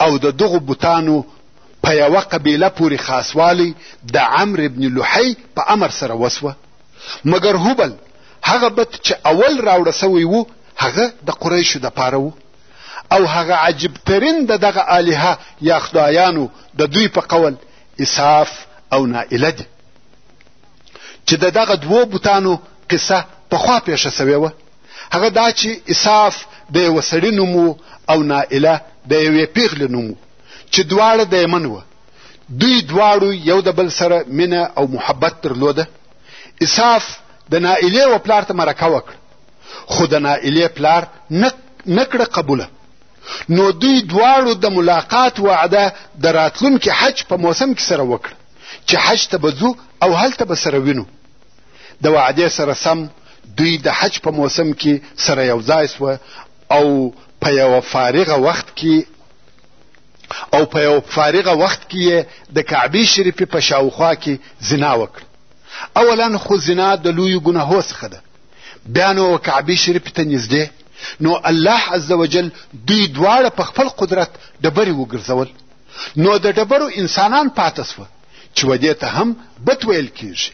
او د دغو بوتانو په یوه قبیله پورې خاصوالی د عمر ابن لحی په امر سره وسوه مګر هبل هغه بت چې اول راوړه سوی وو هغه د قریشو د پاره وو او هغه عجیب ترین د دغه الهه یا خدایانو د دوی په قول اساف او نائله دي چې د دغه دوو بوتانو قصه پخوا پیښه سوې وه هغه دا چې اساف د یوه سړي نوم و او نائله د یوې پیغلې نوم و چې دواړه د یمن وه دوی دواړو یو د بل سره مینه او محبت درلوده اساف د نائله و پلار ته مرکه وکړه خو د نائله پلار نه کړه قبوله نو دوی دواړو د ملاقات وعده د راتلونکي حج په موسم کې سره وکړه چې حج ته به ځو او هلته به سره وینو د وعدې سره سم دوی د حج په موسم کې سره یو ځای سوه او په یوه فارغه وخت کې او په یو فارغه وخت کې یې د کعبې شریفې په شاوخوا کې زنا وکړه اولا خو زنا د لویو ګناهو څخه ده بیا نو کعبې شریفې ته نږدې نو الله عز وجل دوی دواړه په خپل قدرت ډبرې وګرځول نو د ډبرو انسانان پاته سوه چې ودې ته هم بت ویل کیږي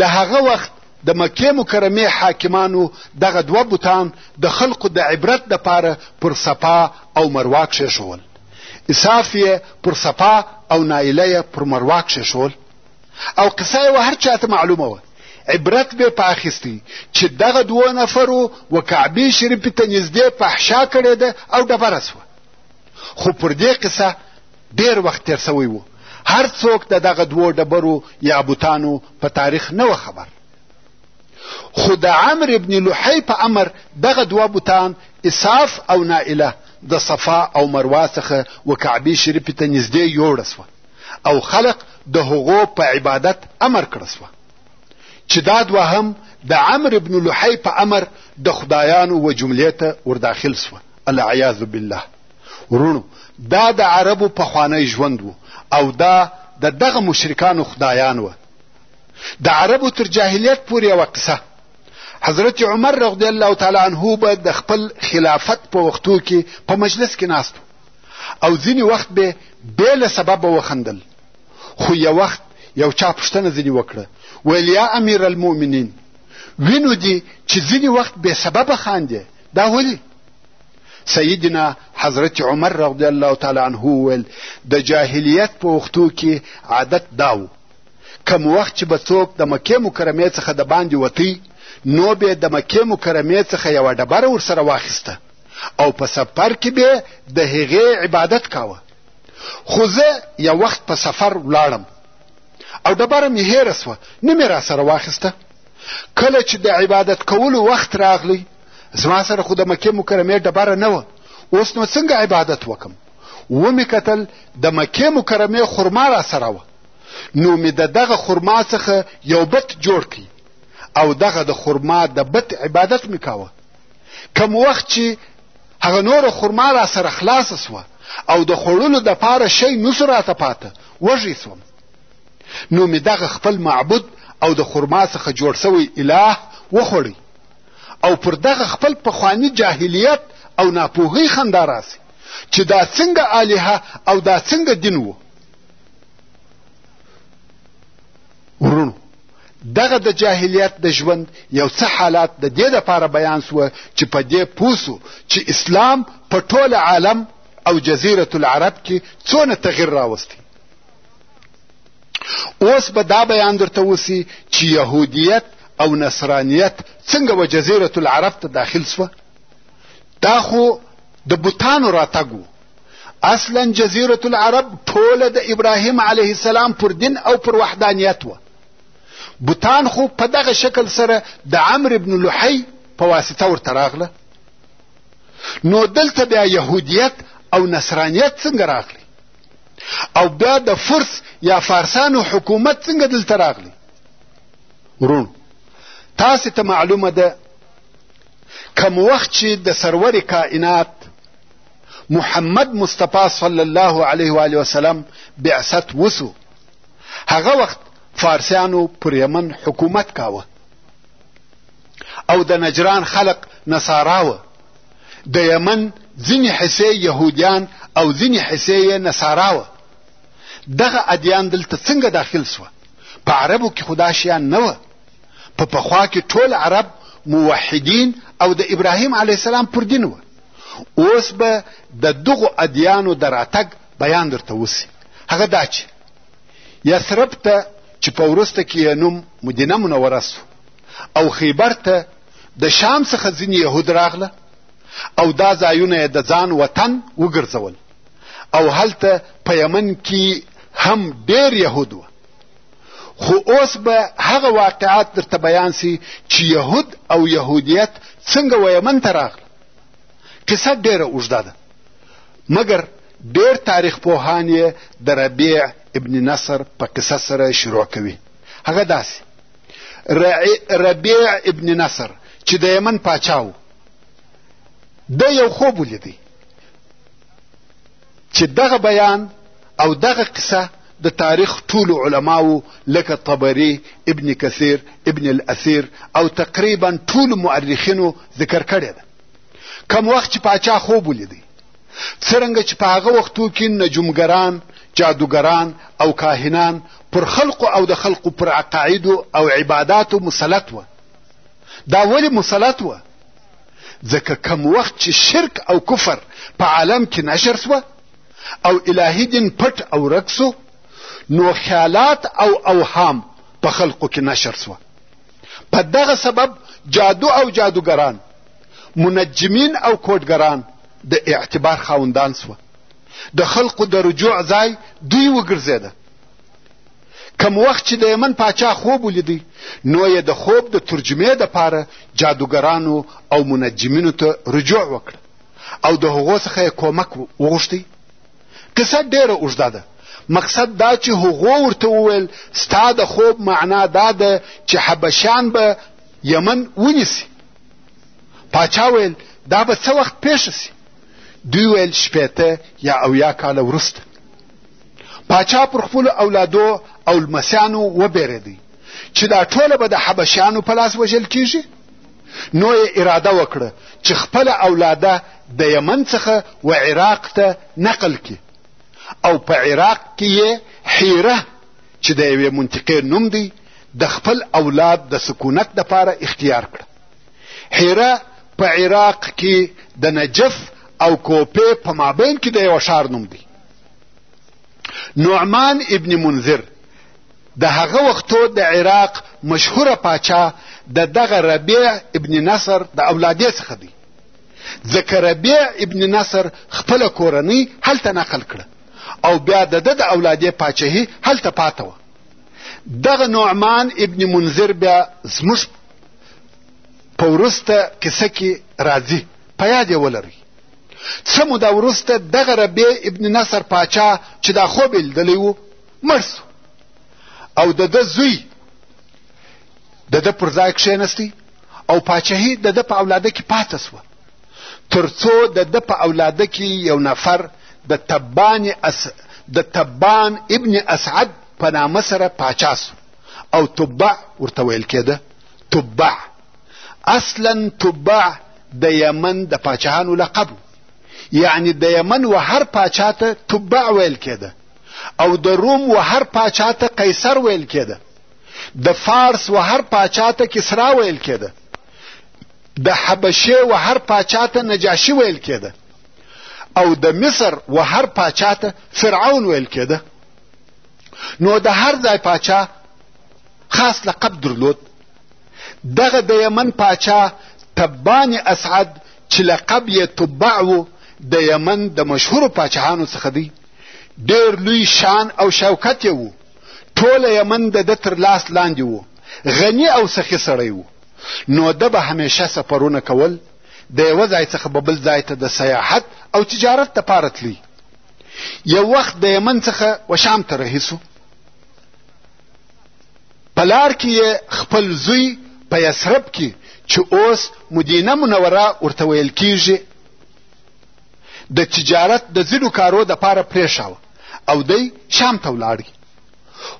د هغه وخت د مکې مکرمې حاکمانو دغه دوه بوتان د خلقو د عبرت دپاره پر صفا او مروا کښېښول اساف یې پر صفا او نایله یې پر مروا کښېښول او قصه یې هر چا ته معلومه وه عبرت به په اخیستی چې دغه دوه نفرو و کعبې شریفې ته نږدې فحشا کړې ده او ډبره سوه خو پر دې قصه ډیر وخت تیر سوی وو هر څوک د دغه دوو ډبرو یا بوتانو په تاریخ نه و خبر خو د عمر ابن لحی په امر دغه دوه بوتان اساف او نائله د صفا او مروا څخه و کعبې شریفې ته نږدې یوړه سوه او خلق د هغو په عبادت امر کړه سوه چې دا دوه هم د عمر ابن لحی په امر د خدایانو و جملې ته ورداخل سوه العیاذ بالله ورونو دا د عربو پخوانی ژوند و او دا د دغه مشرکانو خدایان و د عربو تر جاهلیت پورې یوه قصه حضرت عمر رضی الله تعالی عنه به د خپل خلافت په وختو کې په مجلس کې ناست او ځینې وخت به بې له سببه وخندل خو یو وخت یو چا پوښتنه ځینې وکړه ویل یا امیر المؤمنین وینو دي چې ځینې وخت بې سببه خاندې دا ولې سیدنا حضرت عمر رضی الله تعالی عنه وویل د جاهلیت په وختو کې عادت دا و کم وخت چې به څوک د مکې مکرمې څخه د باندې وتی نو به د مکې مکرمې څخه یوه ډبره ورسره واخیسته او په سفر کې به د هغې عبادت کاوه خو زه یو وخت په سفر ولاړم او ډبره مې هېره سوه نه مې راسره واخیسته کله چې د عبادت کولو وخت راغلی زما سره خو د مکې مکرمې ډبره نه وه اوس نو څنګه عبادت وکم ومې کتل د مکې مکرمې خرما را سره وه نو مې د دغه خرما څخه یو بت جوړ کړي او دغه د خرما د بت عبادت مې کاوه کم وخت چې هغه نوره خرما را سره خلاصه سوه او د خوړلو د پاره شی نسو راته پاته وږی سوم نو مې دغه خپل معبود او د خرما څخه جوړ سوی اله وخوړی او پر دغه خپل پخواني جاهلیت او ناپوهۍ خندا راسي چې دا څنګه الهه او دا څنګه دین وو ورونو دغه د جاهلیت د ژوند یو څه حالات د دې لپاره بیان سوه چې په دې پوسو چې اسلام په ټول عالم او جزیرة العرب کې څونه تغیر راوستی اوس به دا بیان درته وسی چې یهودیت او نصرانیت څنګه و جزیره العرب ته داخل سوه دا خو د بوتانو راتګ و اصلا جزیره العرب ټوله د ابراهیم علیه السلام پر دین او پر وحدانیت وه بوتان خو په دغه شکل سره د عمرو بن لحی په واسطه ورته راغله نو دلته بیا یهودیت او نصرانیت څنګه راغلی او بیا د فرس یا فارسانو حکومت څنګه دلته راغلی ورونو تاسو ته معلومه ده کم وخت چې د سرور کائنات محمد مصطفی صلی الله علیه و علیه وسلم بعثت وسو هغه وخت فارسیانو پر یمن حکومت کاوه او د نجران خلق نصارا وه د یمن ځینې حصې یهودیان او ځینې حصې یې نصارا وه دغه ادیان دلته څنګه داخل سوه په عربو کې خو دا شیان نه وه په پخوا کې ټول عرب موحدین او د ابراهیم علیه السلام پر دین وه اوس به د دغو ادیانو د راتګ بیان درته وسی هغه دا چې یثرب ته چې په وروسته کې یې نوم مدینه منوره سو او خیبر ته د شام څخه ځینې یهود راغله او دا ځایونه یې د ځان وطن وګرځول او هلته په یمن کې هم ډېر یهود وه خو اوس به هغه واقعات درته بیان سي چې یهود او یهودیت څنګه و یمن ته راغله قصه ډېره اوږده ده مګر ډېر تاریخ پوهان یې د ربیع ابن نصر په قصه سره شروع کوي هغه داسې ربيع ابن نصر چې د یمن پاچا و د یو خوب ولیدی چې دغه بیان او دغه قصه د تاریخ ټولو علماو لکه طبري ابن کثیر ابن الاسیر او تقریبا ټولو مؤرخینو ذکر کړې ده کم وخت چې پاچا خوب ولیدی څرنګه چې په هغه وختو کې نجومګران جادوګران او کاهنان پر خلقو او د خلقو پر عقایدو او عباداتو مسلط وه دا ولې مسلط وه ځکه کم وخت چې شرک او کفر په عالم کې نشر سوه او الهي دین پټ او ورک سو نو خیالات او اوهام په خلقو کې نشر سوه په دغه سبب جادو او جادوګران منجمین او کوډګران د اعتبار خاوندان سوه د خلقو د رجوع ځای دوی وګرځېده کم وخت چې د یمن پاچا خوب ولیدی نو یې د خوب د ترجمې دپاره جادوګرانو او منجمینو ته رجوع وکړه او د هغو څخه یې کومک وغوښتی قصه ډېره اوږده ده مقصد دا چې هغو ورته وویل ستا د خوب معنا دا ده چې حبشیان به یمن ونیسي پاچا ویل دا به څه وخت پېښه سي دوی ویل شپېته یا اویا کاله وروسته پاچا پر خپلو اولادو او لمسیانو وبېرېدی چې دا ټوله به د حبشیانو په لاس وژل کیږي نو یې اراده وکړه چې خپله اولاده د یمن څخه و عراق ته نقل کړي او په عراق کې یې حیره چې د یوې منطقې نوم دی د خپل اولاد د سکونت د پاره اختیار کړه حیره په عراق کې د نجف او کوپې په مابین کې د یو ښار نوم دی نعمان ابن منذر د هغه وختو د عراق مشهوره پاچا د دغه ربیع ابن نصر د اولادې څخه دی ځکه ربیع ابن نصر خپله کورنۍ هلته نقل کړه او بیا د ده د اولادې پاچهي هلته پاته وه دغه نعمان ابن منذر بیا زموږ په وروسته کیسه کې راځي په یاد یې ولرئ څه موده وروسته دغه ربیع ابن نصر پاچا چې دا خوب یې لیدلی و مړ سو او د ده زوی د ده پر ځای کښېنستی او پاچهي د ده په اولاده کې پاته سوه ترڅو د ده په اولاده کې یو نفر د تبان اس د تبان ابن اسعد په نامه سره پاچا سو او تبع ورته ویل کېده تبع اصلا تبع د یمن د پاچاهانو لقب یعنی د یمن و هر پاچا ته تبع ویل کېده او د روم و هر پاچا ته قیصر ویل کېده د فارس و هر پاچا ته کسرا ویل کېده د حبشې و هر پاچا ته نجاشي ویل کېده او د مصر و هر پاچا ته فرعون ویل کېده نو د هر ځای پاچا خاص لقب درلود دغه د یمن پاچا تبان اسعد چې لقب یې تبع و د یمن د مشهورو پاچاهانو څخه دی ډېر لوی شان او شوکت یې و ټوله یمن د ده تر لاس لاندې و غني او سخي سړی و نو ده به همیشه سفرونه کول د یوه ځای څخه به بل ځای ته د سیاحت او تجارت دپاره تلی یو وخت د یمن څخه و شام ته رهي سو په لار کې یې خپل زوی په یسرب کې چې اوس مدینه منوره ورته ویل کیږي د تجارت د ځینو کارو دپاره پرېښاوه او دی شام ته ولاړی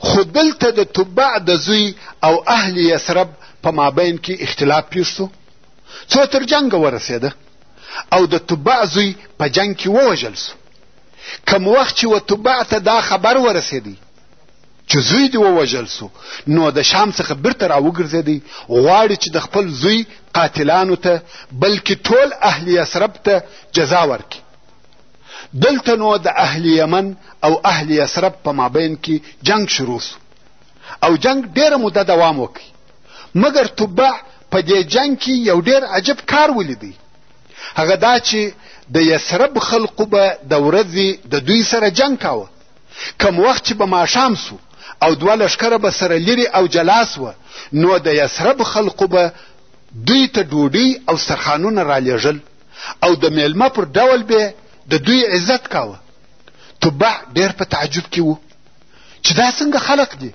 خو دلته د تبع د زوی او اهل یثرب په مابین کې اختلاف پیښ شو څو تر جنګه ورسېده او د تبع زوی په جنګ کې ووژل سو کم وخت چې و تبع ته دا خبر ورسېدی چې زوی دی ووژل سو نو د شام څخه بیرته راوګرځېدی غواړي چې د خپل زوی قاتلانو ته بلکې ټول اهل یثرب ته جزا ورکړي دلته نو د اهل یمن او اهل یسرب په مابین کې جنگ شروع سو او جنگ ډیره موده دوام وکړي مګر تبع په دې جنگ کې یو ډیر عجب کار ولیدی هغه دا چې د یسرب خلقو به د ورځې د دوی سره جنگ کاوه کم وخت چې به ماښام سو او دوه لښکره به سره لري او جلا سوه نو د یسرب خلقو به دوی ته ډوډۍ او سرخانونه رالیږل او د میلمه پر ډول به د دوی عزت کاوه تبع ډیر په تعجب کې وو چې دا څنګه خلق دي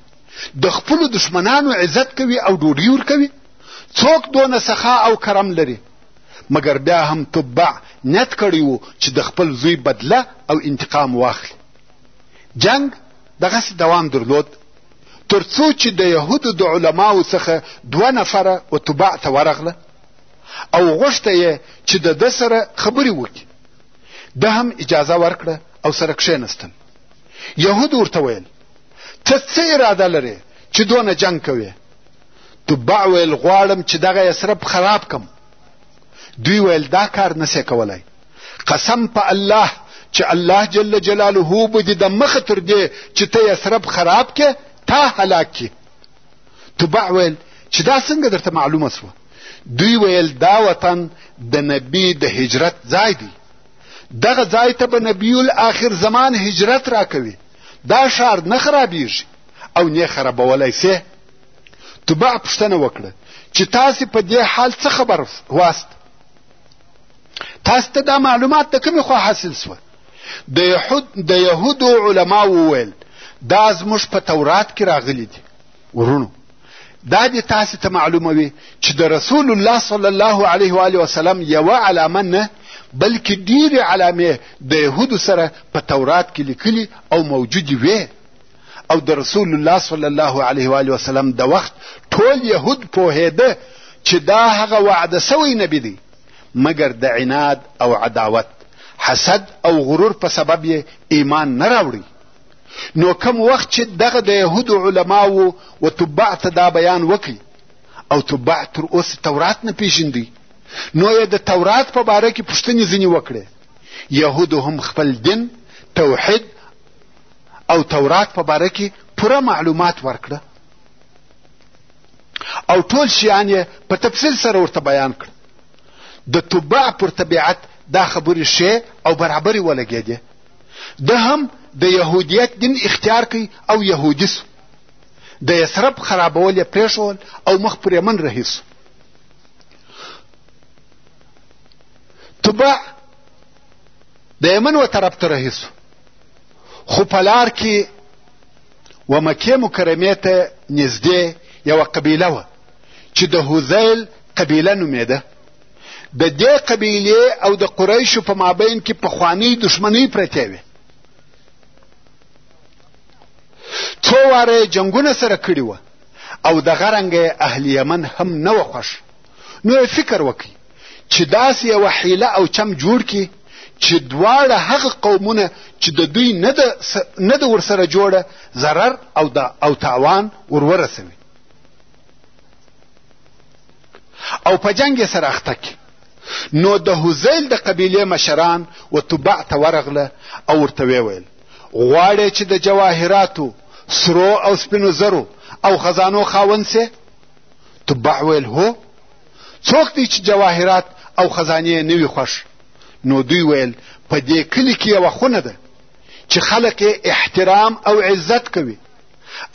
د خپلو دشمنانو عزت کوي او ډوډۍ ورکوي څوک دونه سخا او کرم لري مګر بیا هم تبع نیت کړی وو چې د خپل زوی بدله او انتقام واخلي جنگ دغسې دوام درلود تر څو چې د یهودو د علماو څخه دوه نفره اتباع ته ورغله او غوښته یې چې د ده سره خبرې وکړي ده هم اجازه ورکړه او سره کښېنستل یهود ورته ویل ته څه اراده لرې چې دونه جنګ کوې تبع ویل غواړم چې دغه یسرب خراب کم دوی ویل دا کار نسې کولی قسم په الله چې الله جل جلاله به دې د مخه تر دې چې ته یسرب خراب کې تا هلاک کې تبع ویل چې دا څنګه درته معلومه سوه دوی ویل دا وطن د نبی د هجرت ځای دی دغه ځای ته به نبی الاخر زمان هجرت راکوي دا ښار نه خرابیږي او نه خرابولی سي تبع پوښتنه وکړه چې تاسو په دې حال څه خبر واست تاسو ته دا معلومات د کومې خوا حاصل سوه د یهود د یهودو علما وویل دا زموږ په تورات کې راغلي دي ورونو دا دې تاسې ته معلوموي چې د رسول الله صلی الله علیه و علیه وسلم یوه علامه نه بلکې ډېرې علامې د یهودو سره په تورات کې لیکلي او موجودې وې او د رسول الله صلی الله علیه و علیه وسلم د وخت ټول یهود پوهېده چې دا هغه وعده سوی نبی دی مګر د عناد او عداوت حسد او غرور په سبب یې ایمان نه راوړي نو کم وخت چې دغه د یهودو علماو و تبع ته دا بیان وکړي او تبع تر اوسه تورات نه پیژندي نو یې د تورات په باره کې پوښتنې ځینې وکړې یهودو هم خپل دین توحید او تورات په باره کې پوره معلومات ورکړه او ټول شیان یې په تفصیل سره ورته بیان کړ د تبع پر طبیعت دا خبرې ښې او برابرې ولګېدې ده هم د یهودیت دین اختیار کوي او یهودي سو د یسرب خرابول یې پرېښول او مخ پر یمن رهي سو تبع د یمن و طرف ته رهي سو خو په لار کې و مکې مکرمې ته نږدې یوه قبیله وه چې د هوزیل قبیله نومېده د دې قبیلې او د قریشو په مابین کې پخوانۍ دښمنۍ پرتې وې څو واره جنگونه سره کړي وه او د غرنګه اهل یمن هم نه و خوښ نو فکر وکړي چې داسې یو حیله او چم جوړ کړي چې دواړه هغه قومونه چې د دوی نه د نه د ورسره جوړه ضرر او د او تاوان ورورسوي او په جنګ یې سره اخته کړي نو د هزیل د قبیلې مشران و تبع ته ورغله او ورته ویې ویل غواړې چې د جواهراتو سرو او سپینو زرو او خزانو خاوند سې تبع ویل هو څوک دی چې جواهرات او خزانې نه وي خوښ نو دوی ویل په دې کلي کې یوه خونه ده چې خلک یې احترام او عزت کوي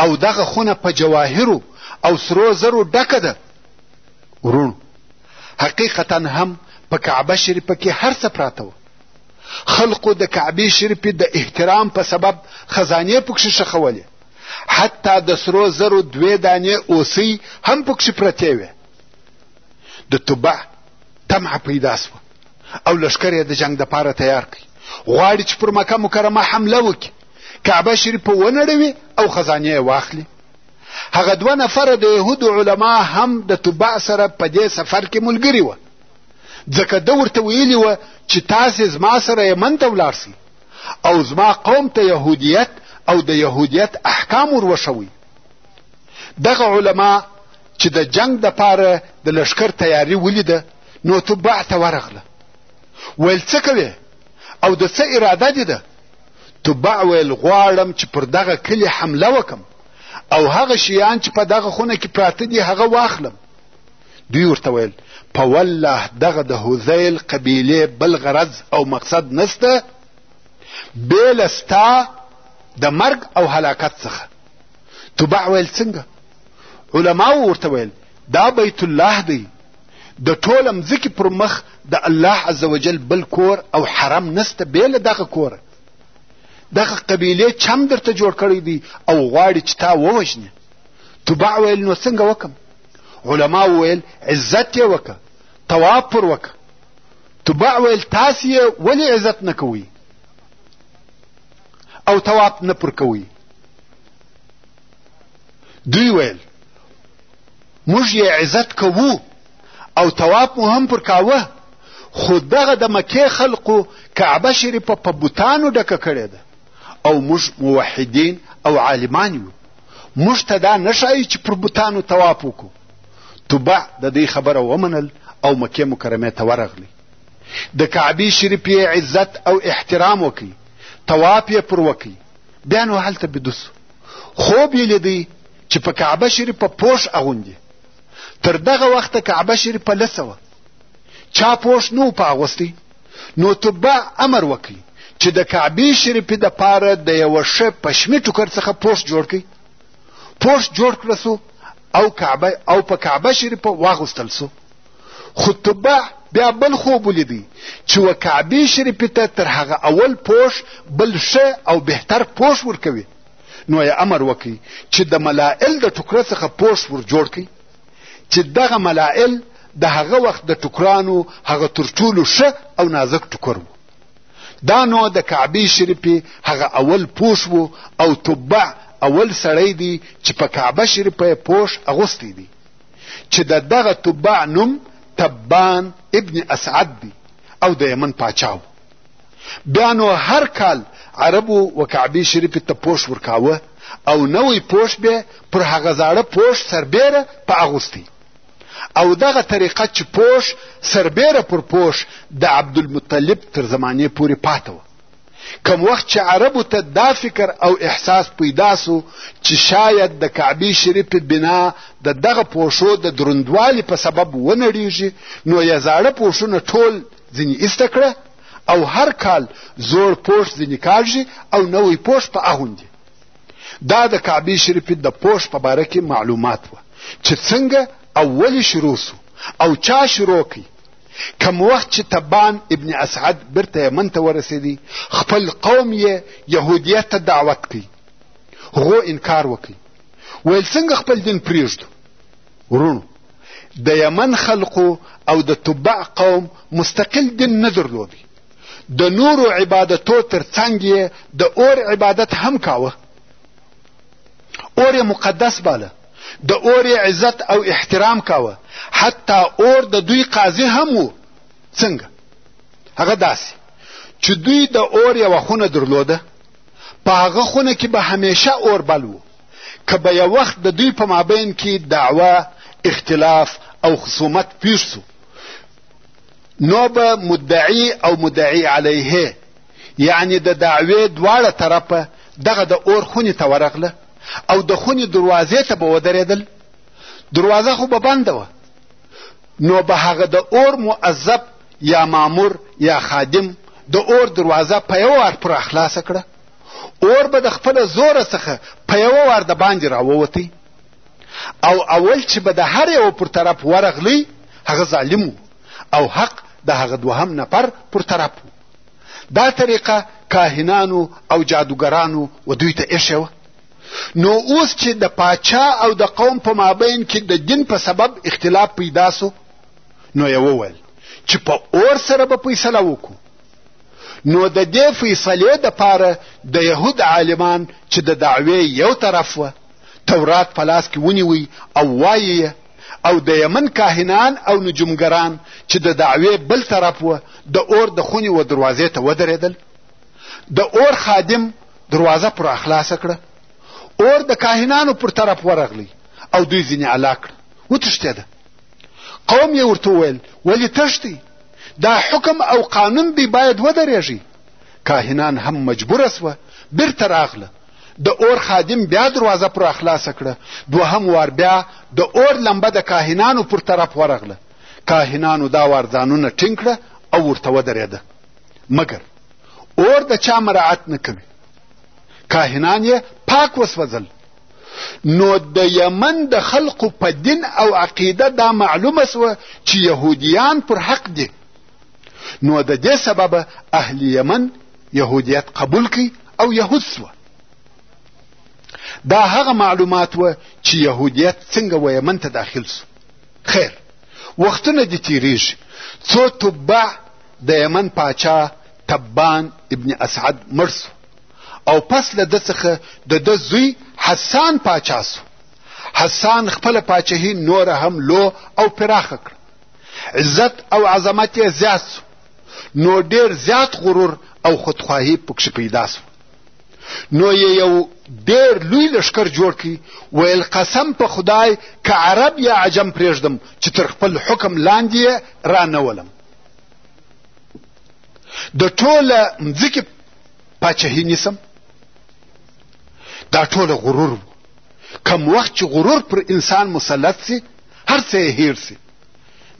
او دغه خونه په جواهرو او سرو زرو ډکه ده وروڼو حقیقتا هم په کعبه شریفه کې هر څه پراته وه خلقو د کعبې شریفې د احترام په سبب خزانې پکښې ښخولې حتی د سرو زرو دوې دانې اوسۍ هم پکښې پرتې وې د تبع تمعه پیدا سوه او لښکر یې د جنګ دپاره تیار کړي غواړي چې پر مکه مکرمه حمله وکړي کعبه شریفه ونړوي او خزانې یې واخلي هغه دوه نفره د یهودو علما هم د تبع سره په دې سفر کې ملګري وه ځکه ده ورته ویلي وه چې تاسې زما سره یمن ته ولاړ او زما قوم ته یهودیت او د یهودیت احکام وروښوئ دغه علما چې د جنگ د پاره د لشکر تیاری ولیده نو تبع ته ورغله ویل څه کوې او د څه اراده دې ده تبع ویل غواړم چې پر دغه کلي حمله وکم او هغه شیان چې په دغه خونه کې پراته دي هغه واخلم دوی ورته ویل په والله دغه د هذیل قبیلې بل غرض او مقصد نسته بېله ستا د مرګ او هلاکت څخه تبع ویل څنګه علماو ورته ویل دا بیت الله دی د ټوله مځکې پر مخ د الله عزوجل بل کور او حرم نسته بې له دغه کوره دغه قبیلې چم درته جوړ کړی دی او غواړي چې تا ووژني تبع ویل نو څنګه وکم علما ویل عزت یې وکه تواب پر وکه تبع ویل تاسو یې ولې عزت نه کوئ او تواب نه پر کوئ دوی ویل موږ یې عزت کوو او تواب مو هم پر کاوه خو دغه د مکې خلقو کعبه شریفه په بوتانو ډکه کړې ده او موږ موحدین او عالمان یو موږ ته دا نه ښایي چې پر بوتانو تواب وکړو تبع د دې خبره ومنل او مکې مکرمې ته ورغلی د کعبې شریف یې عزت او احترام وکړي طواف یې پر وکړي بیا نو هلته بیدوسو خوب یې لیدی چې په کعبه شریفه پوښ اغوندي تر دغه وخته کعبه شریفه لڅه وه چا پوښ نه و په اغوستی نو تبع امر وکړي چې د کعبې شریفې د پاره د یوه ښه پشمي ټوکر څخه پوښ جوړ کړي پوښ جوړ کړه سو او کعبه او په کعبه شریفه واغوستل سو خو تبع بیا بل خوب ولیدی چې و کعبې شریفې ته تر هغه اول پوښ بل ښه او بهتر پوښ ورکوي نو یې امر وکړي چې د ملائل د ټوکره څخه پوښ ور جوړ کړي چې دغه ملائل د هغه وخت د ټوکرانو هغه تر ټولو ښه او نازک ټوکر وو دا نو د کعبې شریفې هغه اول پوښ وو او تبع اول سړی دی چې په کعبه شریفه یې پوښ اغوستی دی چې د دغه تبع نوم تبان ابن اسعد دی او د یمن پاچا و بیا نو هر کال عربو و کعبې شریفې ته پوښ ورکاوه او نوی پوښ به پر هغه زاړه پوښ سربیره په اغوستی او دغه طریقه چې پوښ سربیره پر پوښ د عبدالمطلب تر زمانې پورې پاته وه کم وخت چې عربو ته دا فکر او احساس پیدا سو چې شاید د کعبې شریفې بنا د دغه پوښو د دروندوالي په سبب ونړیږي نو یې زاړه پوښونه ټول ځینې ایسته کړه او هر کال زوړ پوښ ځینې کاږي او نوی پوښ په اغوندي دا د کعبې شریفې د پوښ په باره کې معلومات وه چې څنګه او ولې شروع سو او چا شروع کړي کم وخت چې تبان ابن اسعد برته یمن ته ورسېدی خپل قوم یې یهودیت ته دعوت کړي هغو انکار وکړي ویل څنګه خپل دین پرېږدو ورونو د یمن خلقو او د تبع قوم مستقل دین نه درلود د نورو عبادتو تر څنګ یې د اور عبادت هم کاوه اور مقدس باله د اور عزت او احترام کاوه حتی اور د دوی قاضي هم وو څنګه هغه داسې چې دوی د اور یوه خونه درلوده په هغه خونه کې به همیشه اور بل وو که به یو وخت د دوی په مابین کې دعوا اختلاف او خصومت پیښ سو نو به مدعی او مدعی علیه یعنی د دعوې دواړه طرفه دغه د اور خونې ته ورغله او د خونې دروازې ته به ودرېدل دروازه خو به بنده وه نو به هغه د اور معذب یا مامور یا خادم د اور دروازه په یو وار پر خلاصه کړه اور به د خپل زوره څخه په یوه وار د باندې راووتی او اول چې به د هر یو پر طرف ورغلی هغه ظالم او حق د هغه دوهم نفر پر طرف و دا طریقه کاهنانو او جادوګرانو و دوی ته ایښې وه نو اوس چې د پاچا او د قوم په مابین کې د دین په سبب اختلاف پیدا سو نو یې وویل چې په اور سره به فیصله وکړو نو د دې فیصلې د پاره د یهود عالمان چې د دعوې یو طرف وه تورات په لاس کې ونیوی او وایي او د یمن کاهنان او نجومګران چې د دعوې بل طرف و د اور د خونې و دروازې ته ودرېدل د اور خادم دروازه پر اخلاصه کړه اور د کاهنانو پر طرف ورغلی او دوی ځینې علا کړه وتښتېده قوم یې ورته وویل ولې تښتي دا حکم او قانون دی باید ودرېږي کاهنان هم مجبوره سوه بیرته راغله د اور خادم بیا دروازه پر خلاصه کړه دوهم وار بیا د اور لمبه د کاهنانو پر طرف ورغله کاهنانو دا وار ځانونه ټینګ کړه او ورته ودرېده مګر اور د چا مراعت نه کوي کاهنان یې پاک وسوځل نو د یمن د خلقو په دین او عقیده دا معلومه سوه چې یهودیان پر حق دي نو د دې سببه اهل یمن یهودیت قبول کی او یهود سوه دا هغه معلومات وه چې یهودیت څنګه و یمن ته داخل سو خیر وختونه دې تیریږي څو تبع د یمن پاچا تبان ابن اسعد مړ سو او پس له ده څخه د ده زوی حسان پاچا سو حسان خپله پاچهي نوره هم لو او پراخه کړه عزت او عظمت یې زیات سو نو ډیر زیات غرور او خودخواهي پکښې پیدا سو نو یې یو ډیر لوی لښکر جوړ کړي ویل قسم په خدای که عرب یا عجم پرېږدم چې تر خپل حکم لاندې یې رانولم د ټوله مځکې پاچهي نیسم دا ټوله غرور و کم وخت چې غرور پر انسان مسلط سي هر څه یې هیر سي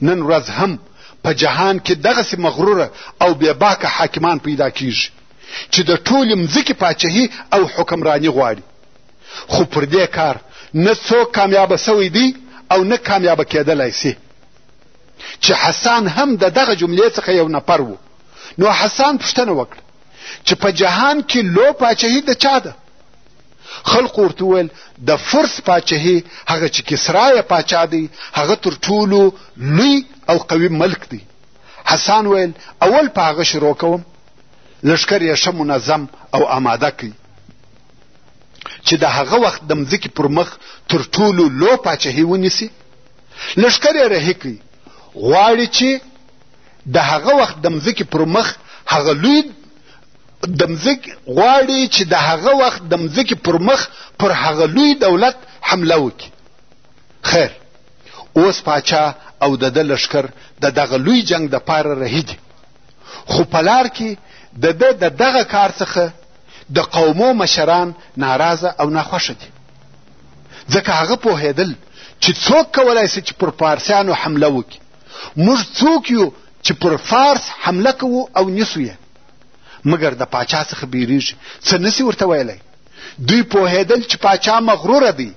نن ورځ هم په جهان کې دغسې مغروره او بېباکه حاکمان پیدا کیږي چې د ټولې مځکې پاچهي او حکمرانی غواړي خو پر دې کار نه څوک کامیابه سوی دی او نه کامیابه کېدلی سي چې حسان هم د دغه جملې څخه یو نفر و نو حسان پوښتنه وکړه چې په جهان کې لو پاچهي د چا ده خلق ورته وویل د فرس پاچهي هغه چې کسرا یې پاچا دی هغه تر ټولو لوی او قوي ملک دی حسان ویل اول په هغه شروع کوم لښکر یې ښه منظم او آماده کړي چې د هغه وخت د مځکې پر مخ تر ټولو لو پاچهي ونیسي لښکر یې رهي کړي غواړي چې د هغه وخت د مځکې پر مخ هغه لوی د مځکې غواړي چې د هغه وخت د مځکې پر مخ پر هغه لوی دولت حمله وکړي خیر اوس پاچا او د ده لښکر د دغه لوی جنگ دپاره رهي دي خو په لار کې د ده د دغه کار څخه د قومو مشران ناراضه او ناخوښه دي ځکه هغه پوهېدل چې څوک کولای سي چې پر پارسیانو حمله وکړي موږ څوک یو چې پر فارس حمله کوو او نیسو یې مګر د پاچا څخه بیریږي څه نسی ورته ویلی دوی پوهېدل چې پاچا مغروره دی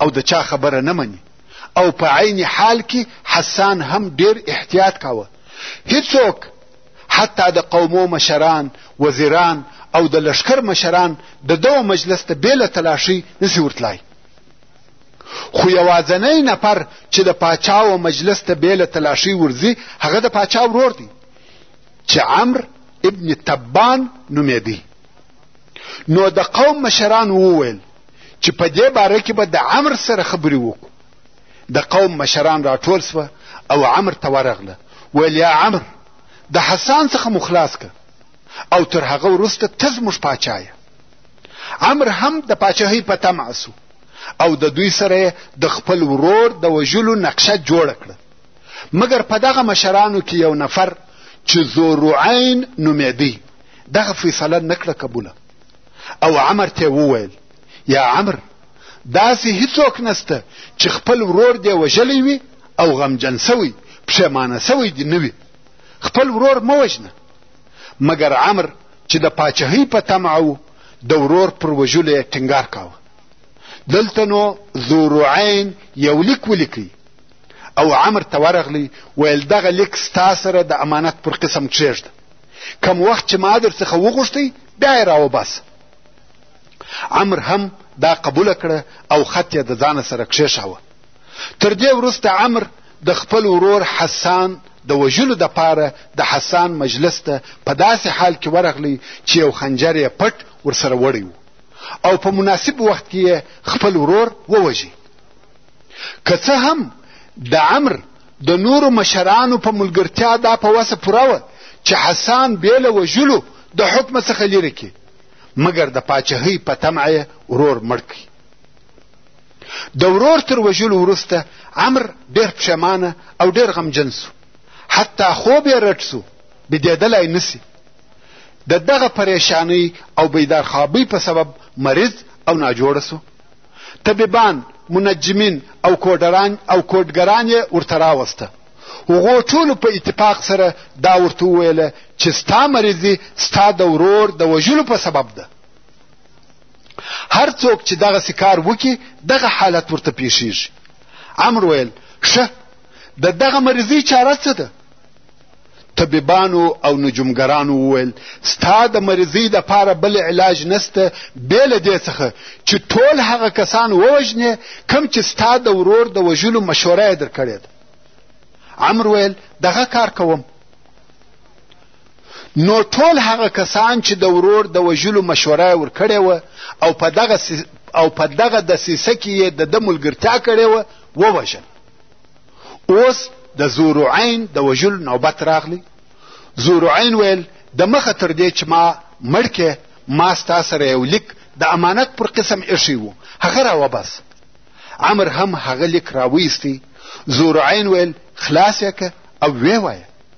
او د چا خبره نه مني او په عین حال کې حسان هم ډیر احتیاط کاوه هیڅوک حتی د قومو مشران وزیران او د لشکر مشران د دو مجلس ته بې له تلاشۍ نسی ورتلای خو یوازنی نفر چې د پاچا او مجلس ته بې له تلاشۍ ورځي هغه د پاچا ورور دی چې عمر ابن تبان نومېدی نو د قوم مشران وویل چې په دې باره کې به د عمر سره خبرې وکړو د قوم مشران راټول سوه او عمر ته ورغله ویل یا عمر د حسان څخه مو خلاص که او تر هغه وروسته ته زموږ پاچا یې امر هم د پاچهۍ په طمع سو او د دوی سره د خپل ورور د وژلو نقشه جوړه کړه مګر په دغه مشرانو کې یو نفر چې زوروعین نومېدی دغه فیصله نکړه قبوله او عمر ته وویل یا عمر داسې هیڅوک نسته چې خپل ورور دی وژلی وي او غمجن سوی پښیمانه سوی دی نه وي خپل ورور مه وژنه مګر عمر چې د پاچهۍ په طمع و د ورور پر وژلو یې ټینګار کاوه دلته نو ذوروعین یو لیک ولیکئ او امر ته ورغلی ویل دغه لیک ستا سره د امانت پر قسم کښېږده کم وخت چې ما در څخه وغوښتی بیا یې راوباسه امر هم دا قبوله کړه او خط یې د ځانه سره کښېښاوه تر دې وروسته عمر د خپل ورور حسان د وژلو د پاره د حسان مجلس ته په داسې حال کې ورغلی چې یو خنجر یې پټ ورسره وړی و او په مناسب وخت کې یې خپل ورور ووژي که څه هم د عمر د نورو مشرانو په ملګرتیا دا په وسه پوره وه چې حسان بې له وژلو د حکمه څخه لیرې کړي مګر د پاچهۍ په طمع یې ورور مړ کړي د ورور تر وژلو وروسته امر ډېر پښېمانه او ډېر غمجن سو حتی خوب یې رټ سو بیدېدلی نسی د دغه پریشانۍ او بیدارخوابۍ په سبب مریض او ناجوړ سو طبیبان منجمین او کوډران او کوډګران یې ورته راوسته هغو ټولو په اتفاق سره دا ورته وویله چې ستا مریضي ستا د ورور د وژلو په سبب ده هر څوک چې دغه سکار وکي دغه حالت ورته پیښیږي امر ویل ښه د دغه مریضۍ چاره څه ده طبیبانو او نجومګرانو وویل ستا د مریضۍ دپاره بل علاج نسته بې له دې څخه چې ټول هغه کسان ووژنې کم چې ستا د ورور د وژلو مشوره یې درکړې ده عمر ویل دغه کار کوم نو ټول هغه کسان چې د ورور د وژلو مشوره یې ورکړې وه او په دغه او په دغه دسیسه کې یې د ده ملګرتیا کړې وه ووژل اوس د زورعین د وژلو نوبت راغلی زورعین ویل د مخه تر دې چې ما مړ کې ما ستا سره یو لیک د امانت پر قسم ایښی و هغه راوبس عمر هم هغه لیک راویستی زورعین ویل خلاص یې که او ویې وایه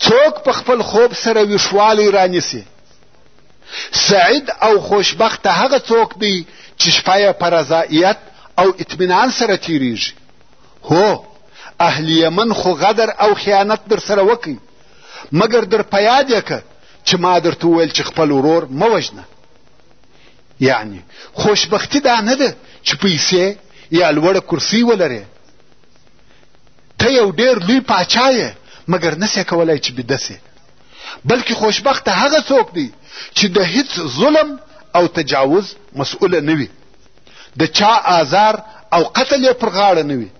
څوک په خپل خوب سره ویښوالی رانیسي سعید او خوشبخته هغه څوک دی چې شپه یې په رضایت او اطمینان سره تیریږي هو اهل یمن خو غدر او خیانت در سره وکړي مګر در په یاد یې که چې ما درته وویل چې خپل ورور مه وژنه یعنی خوشبختی دا نه ده چې پیسې یا لوړه کرسي ولرې ته یو ډیر لوی پاچا یې مګر نسې کولای چې بیده سې بلکې خوشبخته هغه څوک دی چې د هیڅ ظلم او تجاوز مسؤله نه وي د چا آزار او قتل یې پر غاړه نه وي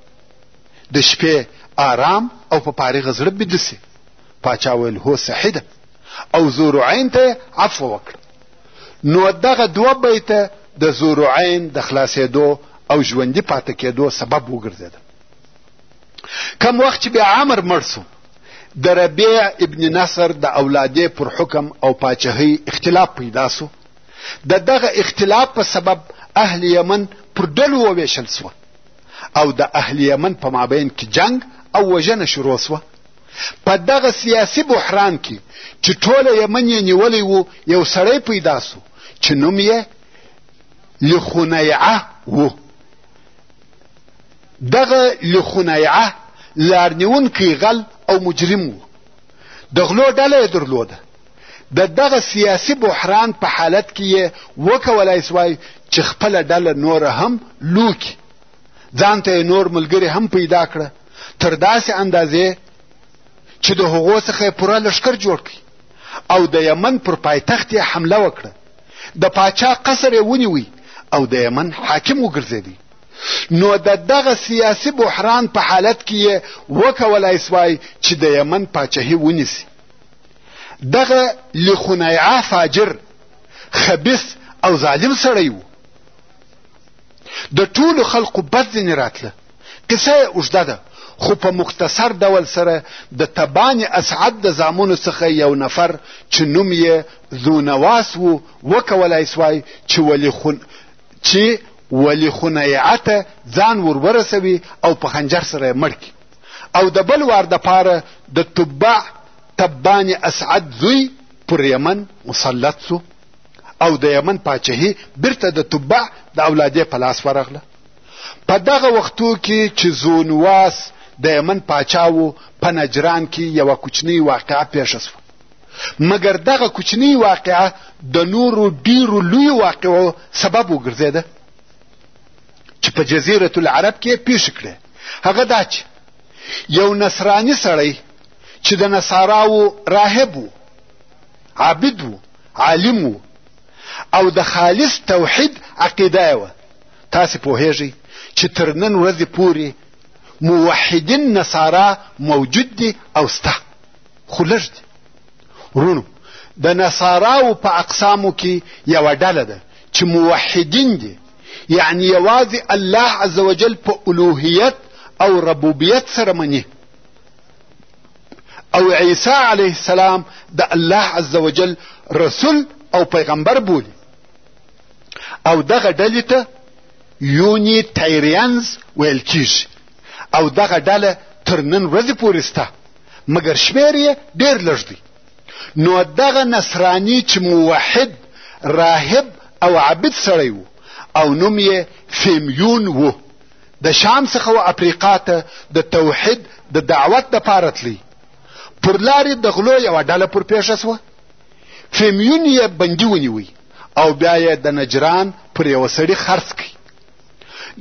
د شپې آرام او په پارغه زړه بیده سي پاچا ویل هو صحیح ده او زورعین ته عفو وکړه نو دغه دوه بیته د زورعین د خلاصېدو او ژوندي پاتې کېدو سبب وګرځېدل کم وخت چې بیا عمر مړ سو د ربیع ابن نصر د اولادې پر حکم او پاچهۍ اختلاف پیدا سو د دغه اختلاف په سبب اهل یمن پر ډلو وویشل سوه او د اهل یمن په مابین کې جنگ او وژنه شروع سوه په دغه سیاسي بحران کې چې ټوله یمن یې نیولی و یو سړی پیدا سو چې نوم یې لخنیعه و دغه لخنیعه لارنیونکی غل او مجرم و د غلو ډله یې درلوده د دغه سیاسي بحران په حالت کې یې وکولای سوای چې خپله ډله نوره هم لوکي ځان ته یې نور ملګري هم پیدا کړه تر داسې اندازې چې د هغو څخه یې پوره لښکر جوړ کړي او د یمن پر پایتخت یې حمله وکړه د پاچا قصر یې ونیوی او د یمن حاکم وګرځېدی نو د دغه سیاسي بحران په حالت کې یې وکولای سوای چې د یمن پاچهي ونیسي دغه لخنیعه فاجر خبیث او ظالم سړی و د ټولو خلقو بد ځینې راتله قصه یې اوږده ده خو په مختصر ډول سره د تبان اسعد د زامنو څخه یو نفر چې نوم یې ذونواس و وکولای سوای چې ولی خون چې ولی خنیعت ځان ورورسوي او په خنجر سره مړ کی او د بل وار د پاره د تبع تبان اسعد زوی پر یمن مسلط سو او د یمن پاچهي بیرته د تبع د اولادې په لاس ورغله په دغه وختو کې چې زونواس د یمن پاچا و په نجران کې یوه کوچنۍ واقعه پیښه شوه مګر دغه کوچنۍ واقعه د نورو ډیرو لوی واقعو سبب وګرځېده چې په جزیرة العرب کې پیښ کړې هغه دا چې یو نصرانی سړی چې د نصاراو راهب و عابد و عالم و او د خالص توحید عقیده وه تاسې پوهیږئ چې تر نن ورځې پورې موحدین نصارا موجود دي او سته خو لږ دي ورونو د نصاراو په اقسامو کې یوه ډله ده چې موحدین دي یعنی یوازې الله عز وجل په الوهیت او ربوبیت سره مني او عیسی علیه السلام د الله عز وجل رسول او پیغمبر بولي او دغه ډلې ته یونیټیریانز ویل کیږي او دغه ډله تر نن ورځې پورې سته مګر شمیر یې ډیر لږ دی نو دغه نصرانی چې موحد راهب او عبد سړی وو او نوم یې فیمیون وو د شام څخه و افریقا ته د توحید د دعوت دپاره تلی پر لارې د غلو یوه ډله پر پېښه سوه فیمیون یې بندي ونیوی او بیا یې د نجران پر یوه سړي خرڅ کړي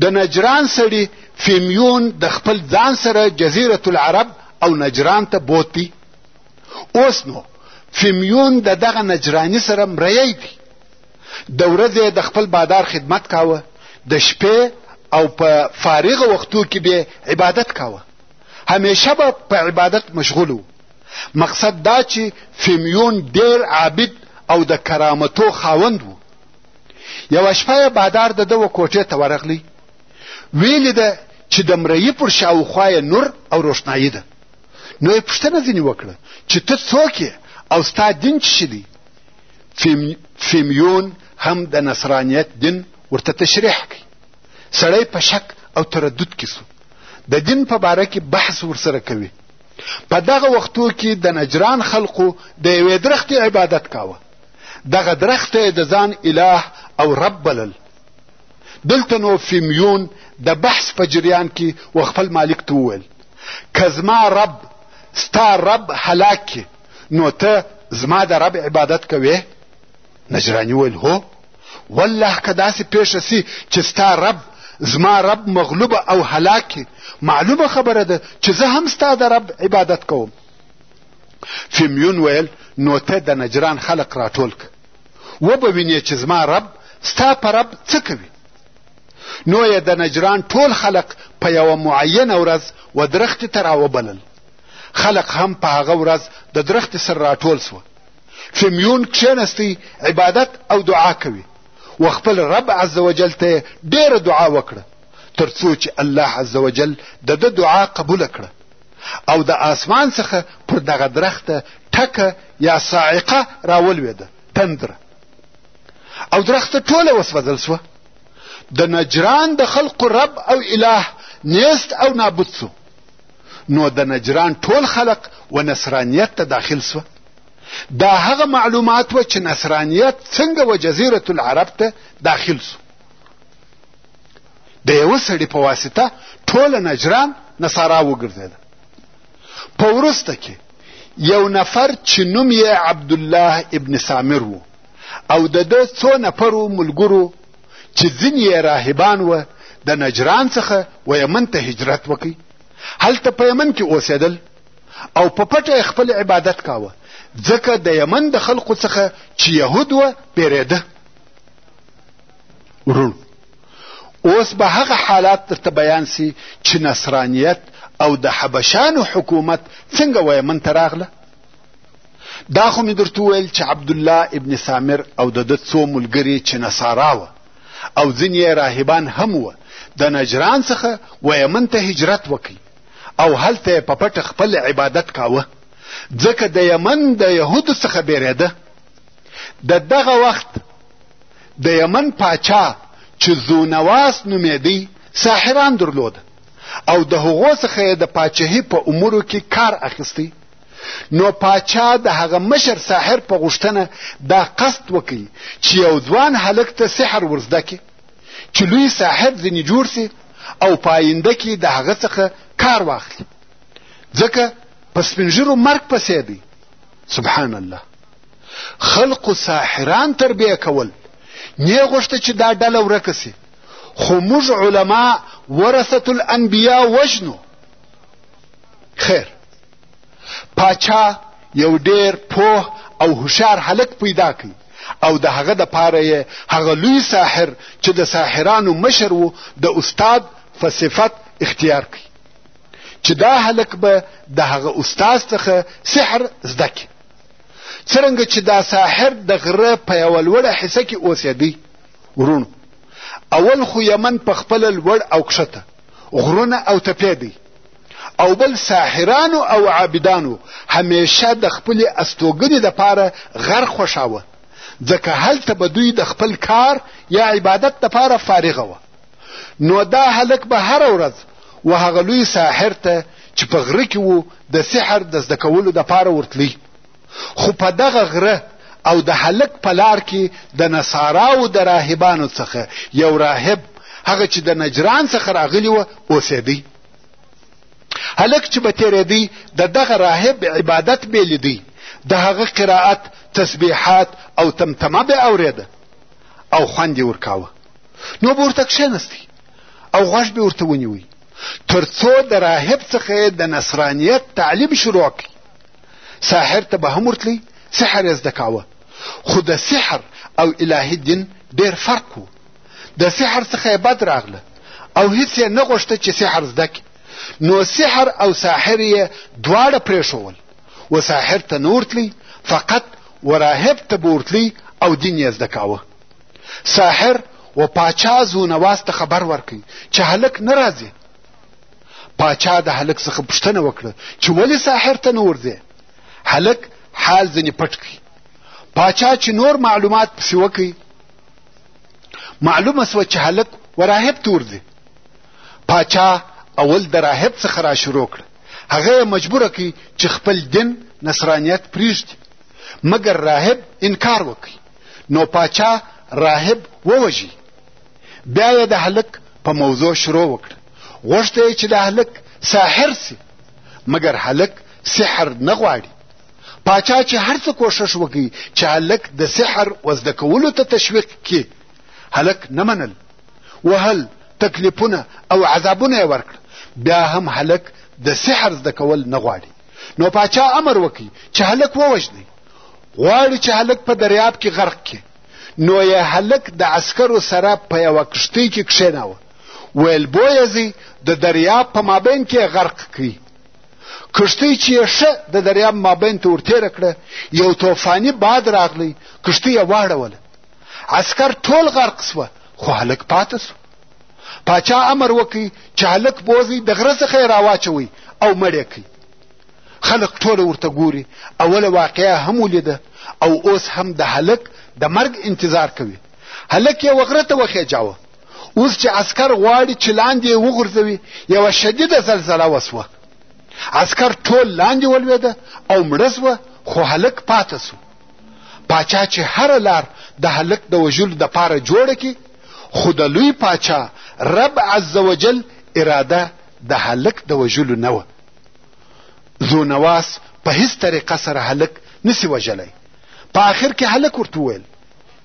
د نجران سړي فیمیون د خپل ځان سره جزیرة العرب او نجران ته بوتی اوس نو فیمیون د دغه نجرانی سره مریی دی د ورځې د خپل بادار خدمت کاوه د شپې او په فارغه وختو کې به عبادت کاوه همیشه به په عبادت مشغول و مقصد دا چې فیمیون ډیر عابد او د کرامتو خاوند وو یوه شپه یې بادار د ده و کوټې ته ورغلی ویلې ده چې د مريي پر شاوخوا یې نور او روښنایي ده نو یې پوښتنه ځینې وکړه چې ته څوک یې او ستا دین څه شي دی فیمیون هم د نصرانیت دین ورته تشریح کړي سړی په شک او تردد کې سو د دین په باره کې بحث ورسره کوي په دغه وختو کې د نجران خلقو د یوې درختې عبادت کاوه دغه درخت یې د ځان اله او رب بلل دلته نو فیمیون د بحث په جریان کې و خپل مالک ته وویل که زما رب ستا رب هلاک کې نو ته زما د رب عبادت کوې نجراني وویل هو والله که داسې پېښه سي چې ستا رب زما رب مغلوب او هلاک کی معلومه خبره ده چې زه هم ستا د رب عبادت کوم فیمیون ویل نو ته د نجران خلق راټول که وبه وینې چې زما رب ستا په رب څه کوي نو یې د نجران ټول خلق په یوه معینه ورځ و درختې ته راوبلل خلق هم په هغه ورځ د درختې سره راټول سوه فیمیون کښېنستی عبادت او دعا کوي و خپل رب عز وجل ته ډېره دعا وکړه تر څو چې الله عز وجل د ده دعا قبوله کړه او د آسمان څخه پر دغه درخته ټکه یا صاعقه راولوېده تندره او درخته ټوله وسوځل سوه د نجران د خلقو رب او اله نیست او نابود سو نو د نجران ټول خلق و نصرانیت ته داخل سوه دا هغه معلومات و چې نصرانیت څنګه و جزیره العرب ته داخل سو د یوه سړي په واسطه ټوله نجران نصارا وګرځېده په وروسته کې یو نفر چې نوم یې عبدالله ابن سامر و او د ده څو نفرو ملګرو چې ځینې یې راهبان و د نجران څخه و یمن ته هجرت وکړي هلته په یمن کې اوسېدل او په پټه خپل عبادت کاوه ځکه د یمن د خلقو څخه چې یهود و پیرېده ورونو اوس به هغه حالات درته بیان سي چې نصرانیت او د حبشانو حکومت څنګه و یمن ته راغله دا خو مې درته وویل چې عبدالله ابن سامر او د ده څو ملګري چې نصارا وه او ځینې یې راهبان هم وه د نجران څخه و یمن ته هجرت وکړي او هلته یې په پټه خپل عبادت کاوه ځکه د یمن د یهودو څخه بیرېده د دغه وخت د یمن پاچا چې زونواس نومېدی ساحران درلوده او د هغو څخه یې د پاچهي په امورو کې کار اخیستی نو پاچا د هغه مشر ساحر په غوښتنه دا قصد وکړي چې یو ځوان هلک ته سحر ورزده کړي چې لوی ساحر ځینې جوړ سي او په آینده کې د هغه څخه کار واخلي ځکه په سپینږیرو مرګ پسې دی سبحان الله خلقو ساحران تربیه کول نه غوښته چې دا ډله ورکه سي خو موږ علما ورثه الانبیاء وژنو خیر پاچا یو ډیر پوه او هوښیار هلک پیدا کړي او د هغه د پاره یې هغه لوی ساحر چې د ساحرانو مشر و د استاد په صفت اختیار کړي چې دا هلک به د هغه استاد څخه سحر زده کړي څرنګه چې دا ساحر د غره په یوه لوړه حصه کې اوسېدی ورونو اول خو یمن په خپل لوړ او کښته غرونه او تپې دی او بل ساحرانو او عابدانو همیشه د خپل استوګنې د پاره غر خوښاوه ځکه هلته به دوی د خپل کار یا عبادت د پاره فارغه وه نو دا هلک به هر ورځ و هغه لوی ساحر ته چې په غره کې وو د سحر د زده کولو د پاره ورتلی خو په دغه غره او د هلک په لار کې د نصاراو د راهبانو څخه یو راهب هغه چې د نجران څخه راغلی و اوسېدی هلک چې به تېرېدی د دغه راهب عبادت بې لیدی د هغه قرائت تسبیحات او تمتمه به اورېده او خوند یې ورکاوه نو به ورته کښېنستی او غوږ به ورته ونیوی تر څو د راهب څخه د نصرانیت تعلیم شروع کړي ساحر ته به هم ورتلی سحر یې زده کاوه خو د سحر او الهي دین ډېر فرق و د سحر څخه یې بد راغله او هیڅ یې نه غوښته چې سحر زده کړي نو سحر او ساحر یې دواړه پرېښول و ساحر ته نه ورتلی فقط و راهب ته به ورتلی او دین یې زده کاوه ساحر و پاچا زونواز ته خبر ورکړي چې هلک نه راځي پاچا د هلک څخه پوښتنه وکړه چې ولې ساحر ته نه ورځې هلک حال ځینې پټ کړي پاچا چې نور معلومات پسې وکړي معلومه سوه چې هلک و راهب ته ورځي پاچا اول د راهب څخه را شروع کړه هغه یې مجبوره کړي چې خپل دین نصرانیت پریږدي مګر راهب انکار وکړي نو پاچا راهب ووژي بیا یې د هلک په موضوع شروع وکړه غوښته یې چې دا هلک ساحر سي مګر هلک سحر نه غواړي پاچا چې هر څه کوشش وکړي چې هلک د سحر وزده کولو ته تشویق کړي هلک نه منل وهل تکلیفونه او عذابونه یې ورکړ بیا هم هلک د سحر زده کول نه غواړي نو پاچا امر وکړي چې هلک ووژني غواړي چې هلک په دریاب کې غرق کړي نو یې هلک د عسکرو سره په یوه کښتۍ کې کښېناوه ویل بویه ځي د دریاب په مابین کې غرق کړي کښتۍ چې یې ښه د دریاب مابین ته ورتېره کړه یو توفاني باد راغلی کښتۍ یې واړوله عسکر ټول غرق سوه خو هلک پاته سو پاچا امر وکړي چې هلک بوزي د غره څخه یې راواچوي او مړ یې کوي خلک ټوله ورته ګوري اوله واقعه هم ولیده او اوس هم د هلک د مرګ انتظار کوي هلک یې وغره ته وخېجاوه اوس چې عسکر غواړي چې لاندې یې وغورځوي یوه شدیده زلزله وسوه عسکر ټول لاندې ولوېده او مړه سوه خو هلک پاته سو پاچا چې هره لار د هلک د وژلو دپاره جوړه کړي خو د لوی پاچا رب عز وجل اراده د هلک د وژلو نه وه ذونواس په هیڅ طریقه سره هلک نسی وژلی په آخر کې هلک ورته وویل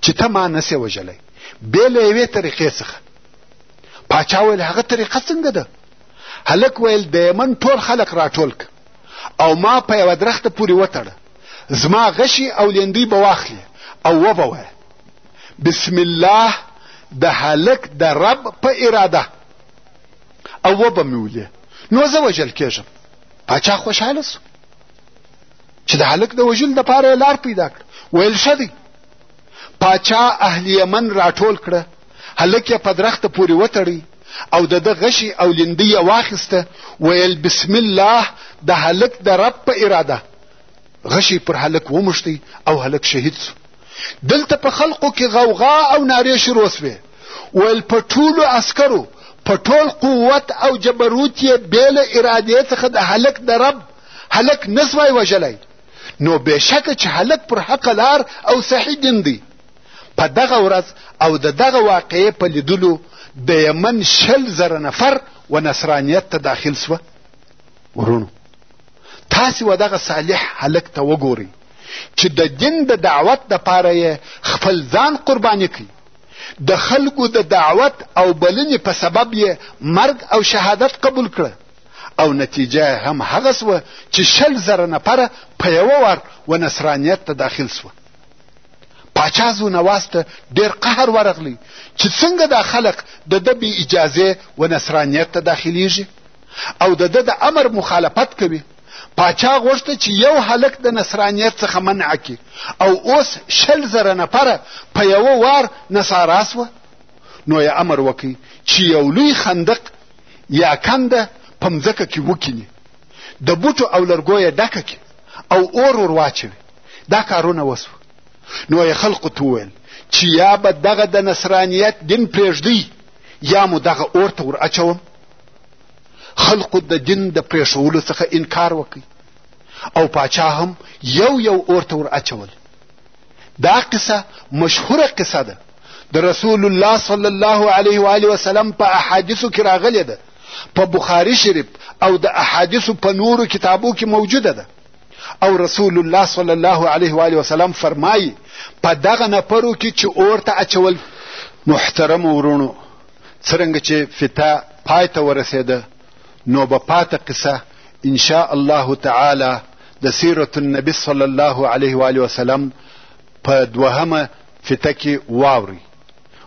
چې ته ما نه سې وژلی بې له یوې طریقې څخه پاچا ویل هغه طریقه څنګه ده هلک ویل د یمن ټول خلک راټول که او ما په یوه درخته پورې وتړه زما غشي او لیندوی به واخلي او وبه وایه بسم الله د هلک د رب په اراده او وبه مې ولې نو زه وژل کېږم پاچا خوشحاله سو چې د هلک د وژل د پاره لار پیدا کړ ویل شدی پاچا اهل یمن راټول کړه هلک یې په درخت پورې وتړی او د د غشي او لیندی واخیسته ویل بسم الله د هلک د رب په اراده غشي پر هلک ومشتي او هلک شهید سو دلته په خلقو کې غوغا او نارې شروع سوې ویل په ټولو عسکرو په ټول قوت او جبروت یې بېله ارادې څخه د هلک د رب هلک نه سوای وژلی نو بېشکه چې هلک پر حق لار او صحیح دین دی په دغه ورځ او د دغه واقعې په لیدلو د یمن شل زره نفر و نصرانیت ته داخل سوه ورونو تاسې و دغه صالح هلک ته وګورئ چې د دین د دعوت دپاره یې خپل ځان قرباني کوي د خلکو د دعوت او بلنې په سبب یې مرګ او شهادت قبول کړه او نتیجه هم هغه سوه چې شل زره نفره په یوه وار و نصرانیت ته داخل سوه پاچا زو نواز ته ډېر قهر ورغلی چې څنګه دا خلق د ده بې اجازې و نصرانیت ته داخلیږي او د ده د امر مخالفت کوي پاچا غوښته چې یو هلک د نصرانیت څخه منع کړي او اوس شل زره نفره په یوه وار نصارا سوه نو یې امر وکړي چې یو لوی خندق یا کنده په مځکه کې وکیني د بوټو او لرګو یې ډکه کړي او اور ور واچوي دا کارونه وسوه نو یې خلقو ته وویل چې یا به دغه د نصرانیت دین پرېږدئ یا مو دغه اور ته ور اچوم خلقو د دین د پرېښولو څخه انکار وکړي او پاچا هم یو یو اور ته ور اچول دا قصه مشهوره قصه ده د رسول الله صلی الله علیه و آله وسلم په احادیثو کې راغلې ده په بخاری شریف او د احادیثو په نورو کتابو کې موجوده ده او رسول الله صلی الله علیه و آله وسلم فرمایي په دغه نفرو کې چې اور ته اچول محترم ورونو څرنګه چې فتا پای ته ورسېده نو به پاته قصه ان شاء الله تعالی د سیرت النبی صلی الله علیه و آله وسلم په دوهمه فته کې واوري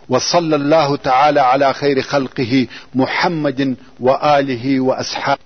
وصلى الله تعالى على خير خلقه محمد وآله وأصحابه